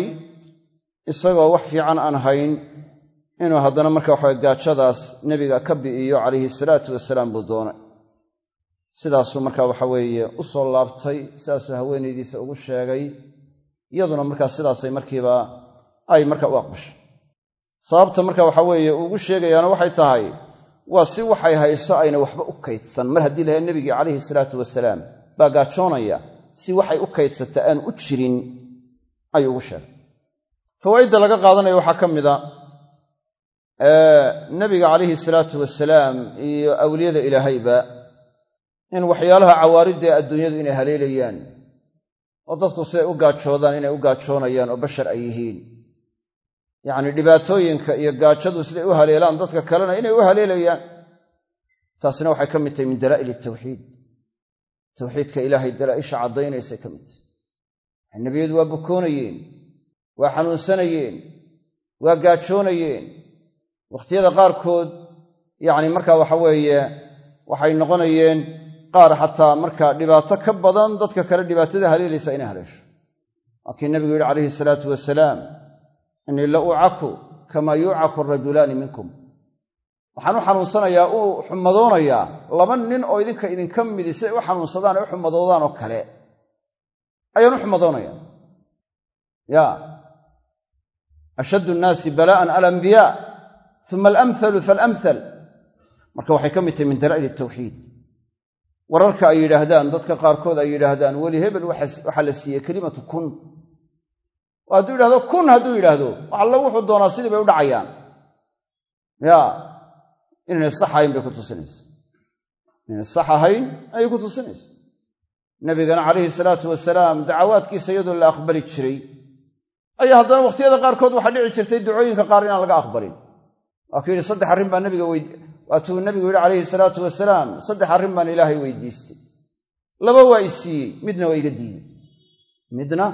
isagoo wax fiican aan hayn inuu haddana marka waxawe gaajadaas nebiga ka bi'iyo calayhi salaatu wasalaam buu doonay. Sidaasuu marka waxa weeye u soo laabtay sidaasuu haweenaydiisa ugu sheegay iyaduna markaa sidaasay markiiba ay marka u aqbashay sababta marka waxa weeye ugu sheegayaana waxay tahay waa si waxay hayso ayna waxba u kaydsan. Mar haddii lahay nebigii calayhi salaatu wasalaam baa gaajoonaya si waxay u kaydsata aan u jirin ayuu ugu sheegay. Fawaa'idda laga qaadanaya waxaa ka mida nebiga calayhi salaatu wasalaam iyo awliyada ilaahayba in waxyaalaha cawaaridda ee adduunyadu inay haleelayaan oo dadku siday u gaajoodaan inay u gaajoonayaan oo bashar ay yihiin yacni dhibaatooyinka iyo gaajadu siday u haleelaan dadka kalena inay u haleelayaan. Taasina waxay ka mid tahay min dalaa'il tawxiid tawxiidka ilaahay dalaa'isha caddaynaysay ka mid tahay. Nebiyadu waa bukoonayeen waa xanuunsanayeen waa gaajoonayeen wakhtiyada qaarkood yacni markaa waxa weeye waxay noqonayeen qaar xataa markaa dhibaato ka badan dadka kale dhibaatada haleelaysa inay haleesho. Waakii nebigu yidhi calayhi salaatu wasalaam innii la ucaku kamaa yuucaku arajulaani minkum. Waxaan u xanuunsanayaa u xumadoonayaa laba nin oo idinka idinka midi siday u xanuunsadaan ee u xumadoodaan oo kale. Ayaan u xumadoonayaa. Ya. Ashaddu nnaasi balaa'an alambiyaa uma alamhalu faalamhal marka waxay ka mid tahay min dalaa'il tawxiid wararka ay yidhaahdaan dadka qaarkood ay yidhaahdaan weli hebel waxaa la siiyey kelimatu kun oo hadduu yidhahdo kun hadduu yidhaahdo alla wuxuu doonaa sidii bay u dhacayaan. Ya inaynay sax ahayn bay ku tusinaysa. Inaynay sax ahayn ayay ku tusinaysa. Nabigana calayhi salaatu wasalaam dacawaadkiisa iyadoo la aqbali jiray ayaa haddana wakhtiyada qaarkood waxaa dhici jirtay ducooyinka qaar inaan laga aqbalin. Waa ku yidhi saddex arrin baa nabiga waatuu nabigu yidhi calayhi salaatu wasalaam saddex arrin baan ilaahay weydiistay. Laba waa i siiyey midna waa iga diidey. Midna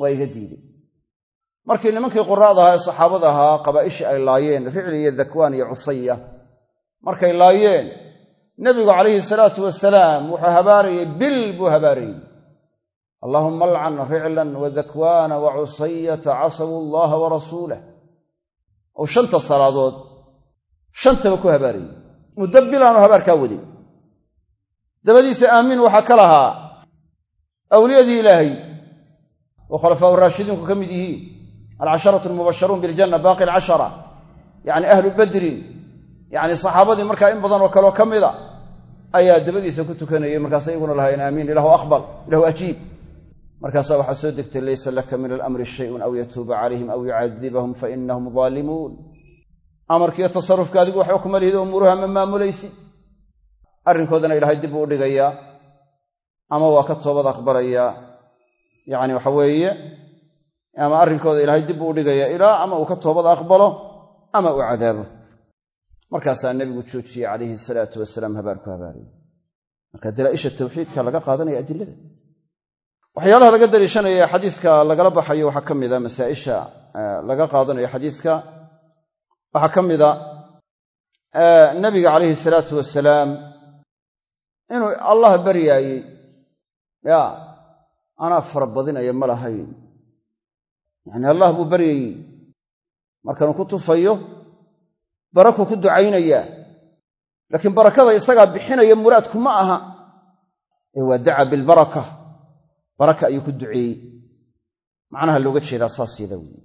waa iga diidey markii nimankii quraada ahaa ee saxaabada ahaa qabaa'ishii ay laayeen ricli iyo dakwaan iyo cusaya markay laayeen nebigu calayhi salaatu wasalaam wuxuu habaarayey bil buu habaarayey allaahumma alcan riclan wa dakwaana wa cusayata casawu allaha wa rasuulah ou shanta salaadood shantaba ku habaarayey muddo bilaanu habaarkaa waday. Dabadiisa aamiin waxaa ka lahaa awliyadii ilaahay oo khulafaau raashidiinku ka mid yihiin alcasharatu almubasharuun biljanna baaqi alcashara yacni ahlu badrin yacni saxaabadii markaa in badan oo kaleo ka mida ayaa dabadiisa ku tukanayay markaas iyaguna lahayn aamiin ilahu aqbal ilahu ajiib markaasaa waxaa soo degtay laysa laka min alamri shayun aw yatuuba calayhim aw yucadibahum fainahum daalimuun amarkiiyo tasarufka adigu waxba kuma lihid umuuruha ma maamulaysid arrinkoodana ilaahay dib buu u dhigayaa ama waa ka toobad aqbalayaa ama arrinkooda ilaahay dib buu u dhigayaa ilaa ama uu ka toobad aqbalo ama uu cadaabo. Markaasaa nebigu joojiyey calayhi salaatu wasalaam habaarku habaaraya marka dalaa'isha tawxiidka laga qaadanaya adilada. Waxyaalaha laga daliishanaya xadiiska lagala baxayo waxaa ka mida masaa'isha laga qaadanayo xadiiska. Waxaa ka mida nabiga calayhi salaatu wasalaam inuu allah baryaayey ya anaa fara badinaya ma lahayn yacni allah buu baryayey. Markanuu ku tufayo barakuu ku ducaynayaa. Laakiin barakada isagaa bixinaya muraadku ma aha. Ee waa daca bilbaraka. Baraka ayuu ku duceeyey. Macnaha looga jeedaa saas yada weeye.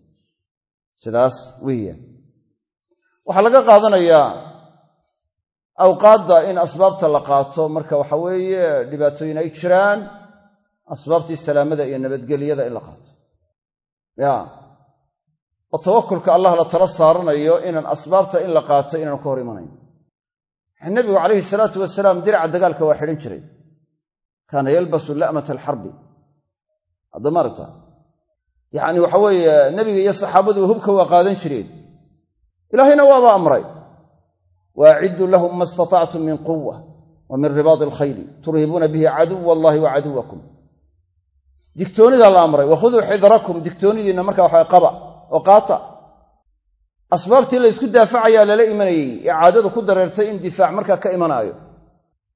Sidaas weeyaan waxaa laga qaadanayaa awqaadda in asbaabta la qaato. Marka waxa weeye dhibaatooyin ay jiraan. Asbaabtii salaamada iyo nabadgelyada in la qaato ya. Oo tawakulka allah la tala saaranayo inaan asbaabta in la qaato inaan ka hor imanayn. Nebigu calayhi salaatu wasalaam diraca dagaalka waa xidhan jiray. Kaana yalbasu la'mata alxarbi. Haddama aragta yacni waxa weeye nebiga iyo saxaabadu hubka waa qaadan jireen. Ilaahayna waaba amray. Wa acidduu lahum ma istatactum min quwa wa min ribaadi alkhayli turhibuuna bihi caduwa allahi wa caduwakum digtoonidaa la amray wakhuduu xidrakum digtoonidiinna markaa waxa qaba oo qaata. Asbaabtii la ysku daafacayaa lala imanayey ee caadadu ku dareertay in difaac markaa ka imanaayo.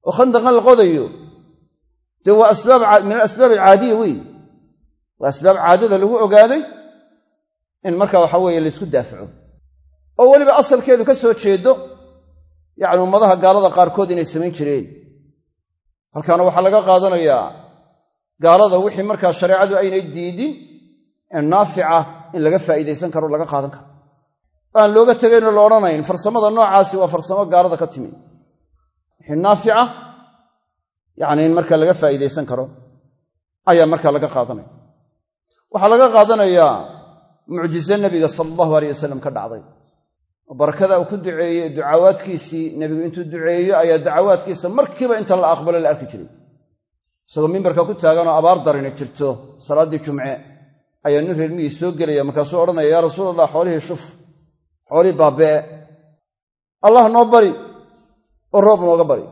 Oo khandaqan la qodayo. Dee waa asbaab min alasbaab alcaadiya weyn. Waa asbaab caadada lagu ogaaday in marka waxa weeye laysku daafaco. Oo weliba asalkeedu ka soo jeedo yacni ummadaha gaalada qaarkood inay samayn jireen. Halkaana waxaa laga qaadanayaa gaalada wixii markaa shareecadu aynay diidin ee naafica in laga faa'iidaysan karo laga qaadan karo. Aan looga tegaynoo la odhanayn farsamada noocaasi waa farsamo gaalada ka timi. Wixii naafica yacni in marka laga faa'iidaysan karo ayaa markaa laga qaadanaya. Waxaa laga qaadanayaa mucjize nebiga sala allahu aleyh wasalam ka dhacday. Oo barakada uu ku duceeyey ducawaadkiisii nebigu intuu duceeyo ayaa dacawaadkiisa markiiba inta la aqbalo la arki jiray isagoo mimbarka ku taaganoo abaar darina jirto salaaddii jumce ayaa nin reer miyii soo gelaya markaasuu odhanaya yaa rasuul allah xoolihii shuf xoolihii baabee allah noo bari oo roob nooga bari.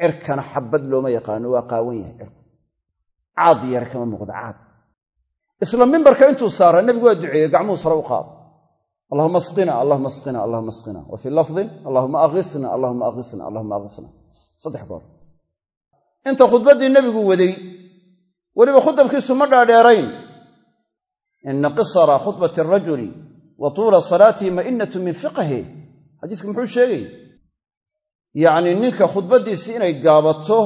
Cirkana xabad looma yaqaano waa qaawan yahay cirku. Caad yare kama muuqdo caad. Isla mimbarka intuu saara nebigu waa duceeyey gacmuhu sare u qaado. Allahuma asqina allahuma asqina allahuma asqina wa fii lafdin allahuma akisna allahuma akisna allahuma akisna saddex goor inta khudbaddii nebigu waday weliba khudabkiisu ma dhaadheerayn. Ina qisara khudbati arajuli wa tuula salaatihi ma'inatu min fiqhi xadiiska muxuu sheegay yacnii ninka khudbaddiisii inay gaabato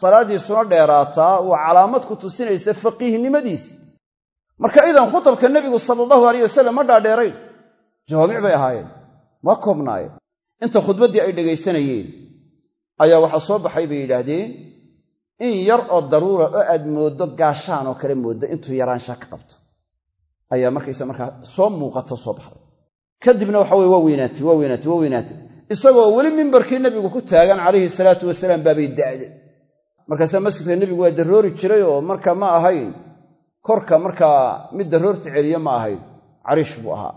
salaaddiisuna dheeraataa waa calaamad ku tusinaysa faqiihnimadiisi. Marka idan khutabka nebigu sala allahu aleyh wasalam ma dhaadheerayn jawaamic bay ahaayeen waa koobnaayeen. Inta khudbaddii ay dhegaysanayeen ayaa waxaa soo baxay bay yidhaahdeen in yar oo daruura oo aad mooddo gaashaan oo kale mooddo intuu yaraansha ka qabto. Ayaa markaysa markaa soo muuqato soo baxday. Kadibna waxa weye waa weynaatay waa weynaatay waa weynaatay. Isagoo weli mimbarkii nebigu ku taagan calayhi salaatu wasalaam baabay da'day. Markaasaa masjidka nebigu waa daroori jiray oo marka ma ahayn korka markaa mid daroorta celiye ma ahayn cariish buu ahaa.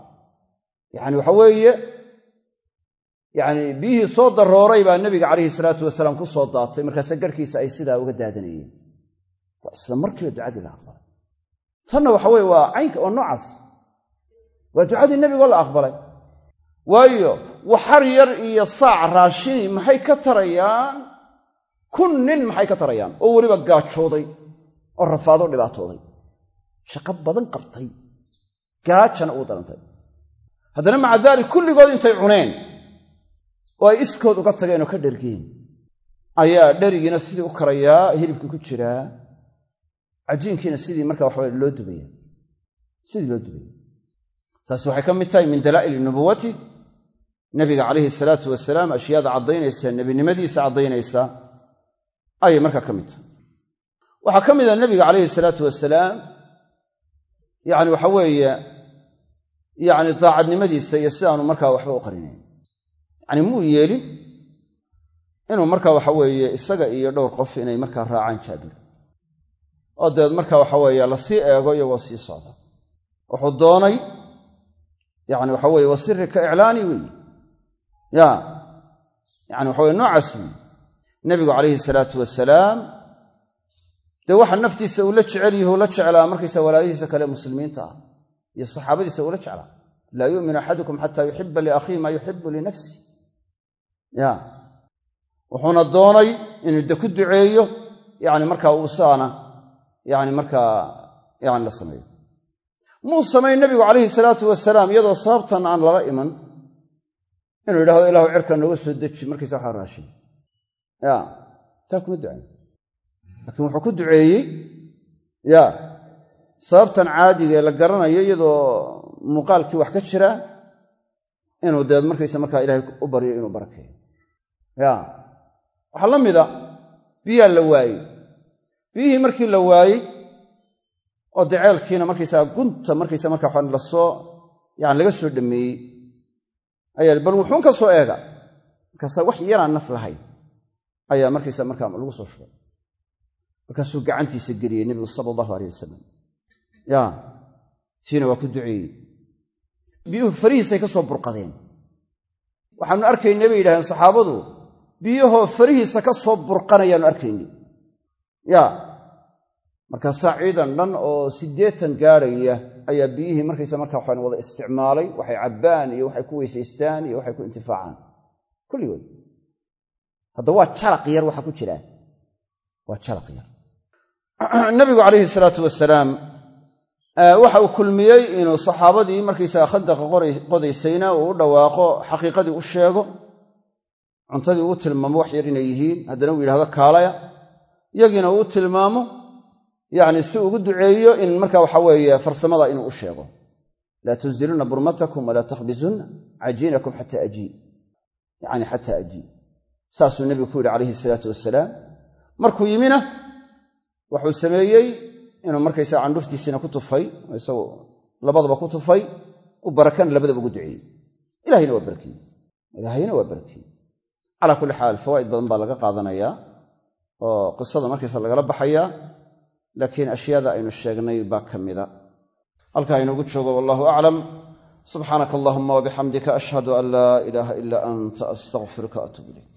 Yacni waxa weeye yacni biyihii soo darooray baa nebiga calayhi salaatu wasalaam ku soo daatay. Markaase garhkiisa ay sidaa uga daadanayeen. Waa isla markiiba ducadii la aqbalay. Tanna waxa weye waa caynka waa noocaas. Waa ducadii nebigoo la aqbalay. Waayo waxar yar iyo saac raashini maxay ka tarayaan? Kun nin maxay ka tarayaan? Oo weliba gaajooday oo rafaado dhibaatooday. Shaqo badan qabtay. Gaajana ugu darantay. Haddana maca daalik kulligood intay cuneen oo ay iskood uga tageen oo ka dhergeen ayaa dherigiina sidii u karayaa hilibkii ku jiraa cajiinkiina sidii marka waxawe loo dubaya. Sidii loo dubaya. Taasi waxay ka mid tahay min dalaa'ili nubuwati nebiga calayhi salaatu wasalaam ashyaada caddaynaysa nebinimadiisa caddaynaysa ayay markaa ka mid tahay. Waxaa ka mid a nebiga calayhi salaatu wasalaam yacni waxa weeye yacni daacadnimadiisa iyo sidaanu markaa waxba u qarinayn yacni muu yeelin inuu markaa waxa weeye isaga iyo dhowr qof inay markaa raacaan jaabir. Oo dabeed markaa waxa weeye la sii eego iyagoo sii socda. Wuxuu doonay yacni waxa weye wa siri ka iclaani weeye. Ya yacni waxa weye noocaas weeye. Nebigu calayhi salaatu wasalaam dee waxa naftiisa uu la jecel yahi uu la jeclaa markaysa walaalihiisa kale muslimiinta ah iyo saxaabadiisa uula jeclaa. Laa yu'minu axadukum xataa yuxiba liakhiihi maa yuxibu linafsi ya. Wuxuuna doonay inuu de ku duceeyo yani markaa uu saana yani markaa yani la sameeyo. Muu samayn nebigu calayhi salaatu wasalaam iyadoo sababtan aan lala iman. Inuu yidhahdo ilahu cirka nooga soo deji markaysa waxaa raashin. Ya. Taa kuma ducayn laakiin wuxuu ku duceeyey ya sababtan caadiga ee la garanayo iyadoo muuqaalkii wax ka jira inuu deed markaysa markaa ilaahay u baryo inuu barakeeyo ya. Waxaa la mida biyaa la waayey. Biyihii markii la waayey oo deceelkiina markaysaga gunta markaysa markaa la soo yani laga soo dhameeyey ayaa bal wuxuun ka soo eega. Markaasaa wax yaraan naf lahayn ayaa markaysa markaa lagu soo shubay. Markaasuu gacantiisa geliyey nebigu sala allahu aleyh wasalam ya. Tiina waa ku duceeyey. Biyuhu farihiisay ka soo burqadeen. Waxaanu arkaynay bay yidhahdeen saxaabadu biyahoo farihiisa ka soo burqanayaanu arkaynay ya markaasaa ciidan dhan oo siddeetan gaadhaya ayaa biyihii markaysa markaa waxaan wada isticmaalay waxay cabbaan iyo waxay ku weysaystaan iyo waxay ku intifaacaan. Kulligood hadda waa jalaq yar waxaa ku jiraa waa jalaq yar. Nabigu calayhi salaatu wasalaam waxa uu kulmiyey inuu saxaabadii markaysaga khandaqa qodaysayna uu u dhawaaqo xaqiiqadii u sheego cuntadii uu tilmaamo wax yar inay yihiin haddana uu yidhahdo kaalaya. Yagiina uu tilmaamo yacni si ugu duceeyo in marka waxa weeye farsamada inuu u sheego. Laa tunzilunna burmatakum walaa takhbizunna cajiinakum xata ajii yacni xataa ajii saasuu nebigu ku yidhi calayhi salaatu wasalaam markuu yimina wuxuu sameeyey inuu markaysaga candhuftiisiina ku tufay isagu labadaba ku tufay u barakana labadaba ugu duceeyey. Ilahayna waa barkiyey. Ilaahayna waa barkiyey calaa kulli xaal fawaa'id badan baa laga qaadanayaa oo qisada markaysa lagala baxayaa laakiin ashyaada aynu sheegnay baa ka mida halkaa inoogu joogo wallahu aclam subxaanaka allahuma wabixamdika ashhadu an laa ilaaha ilaa anta astaqfiruka atuub ilayk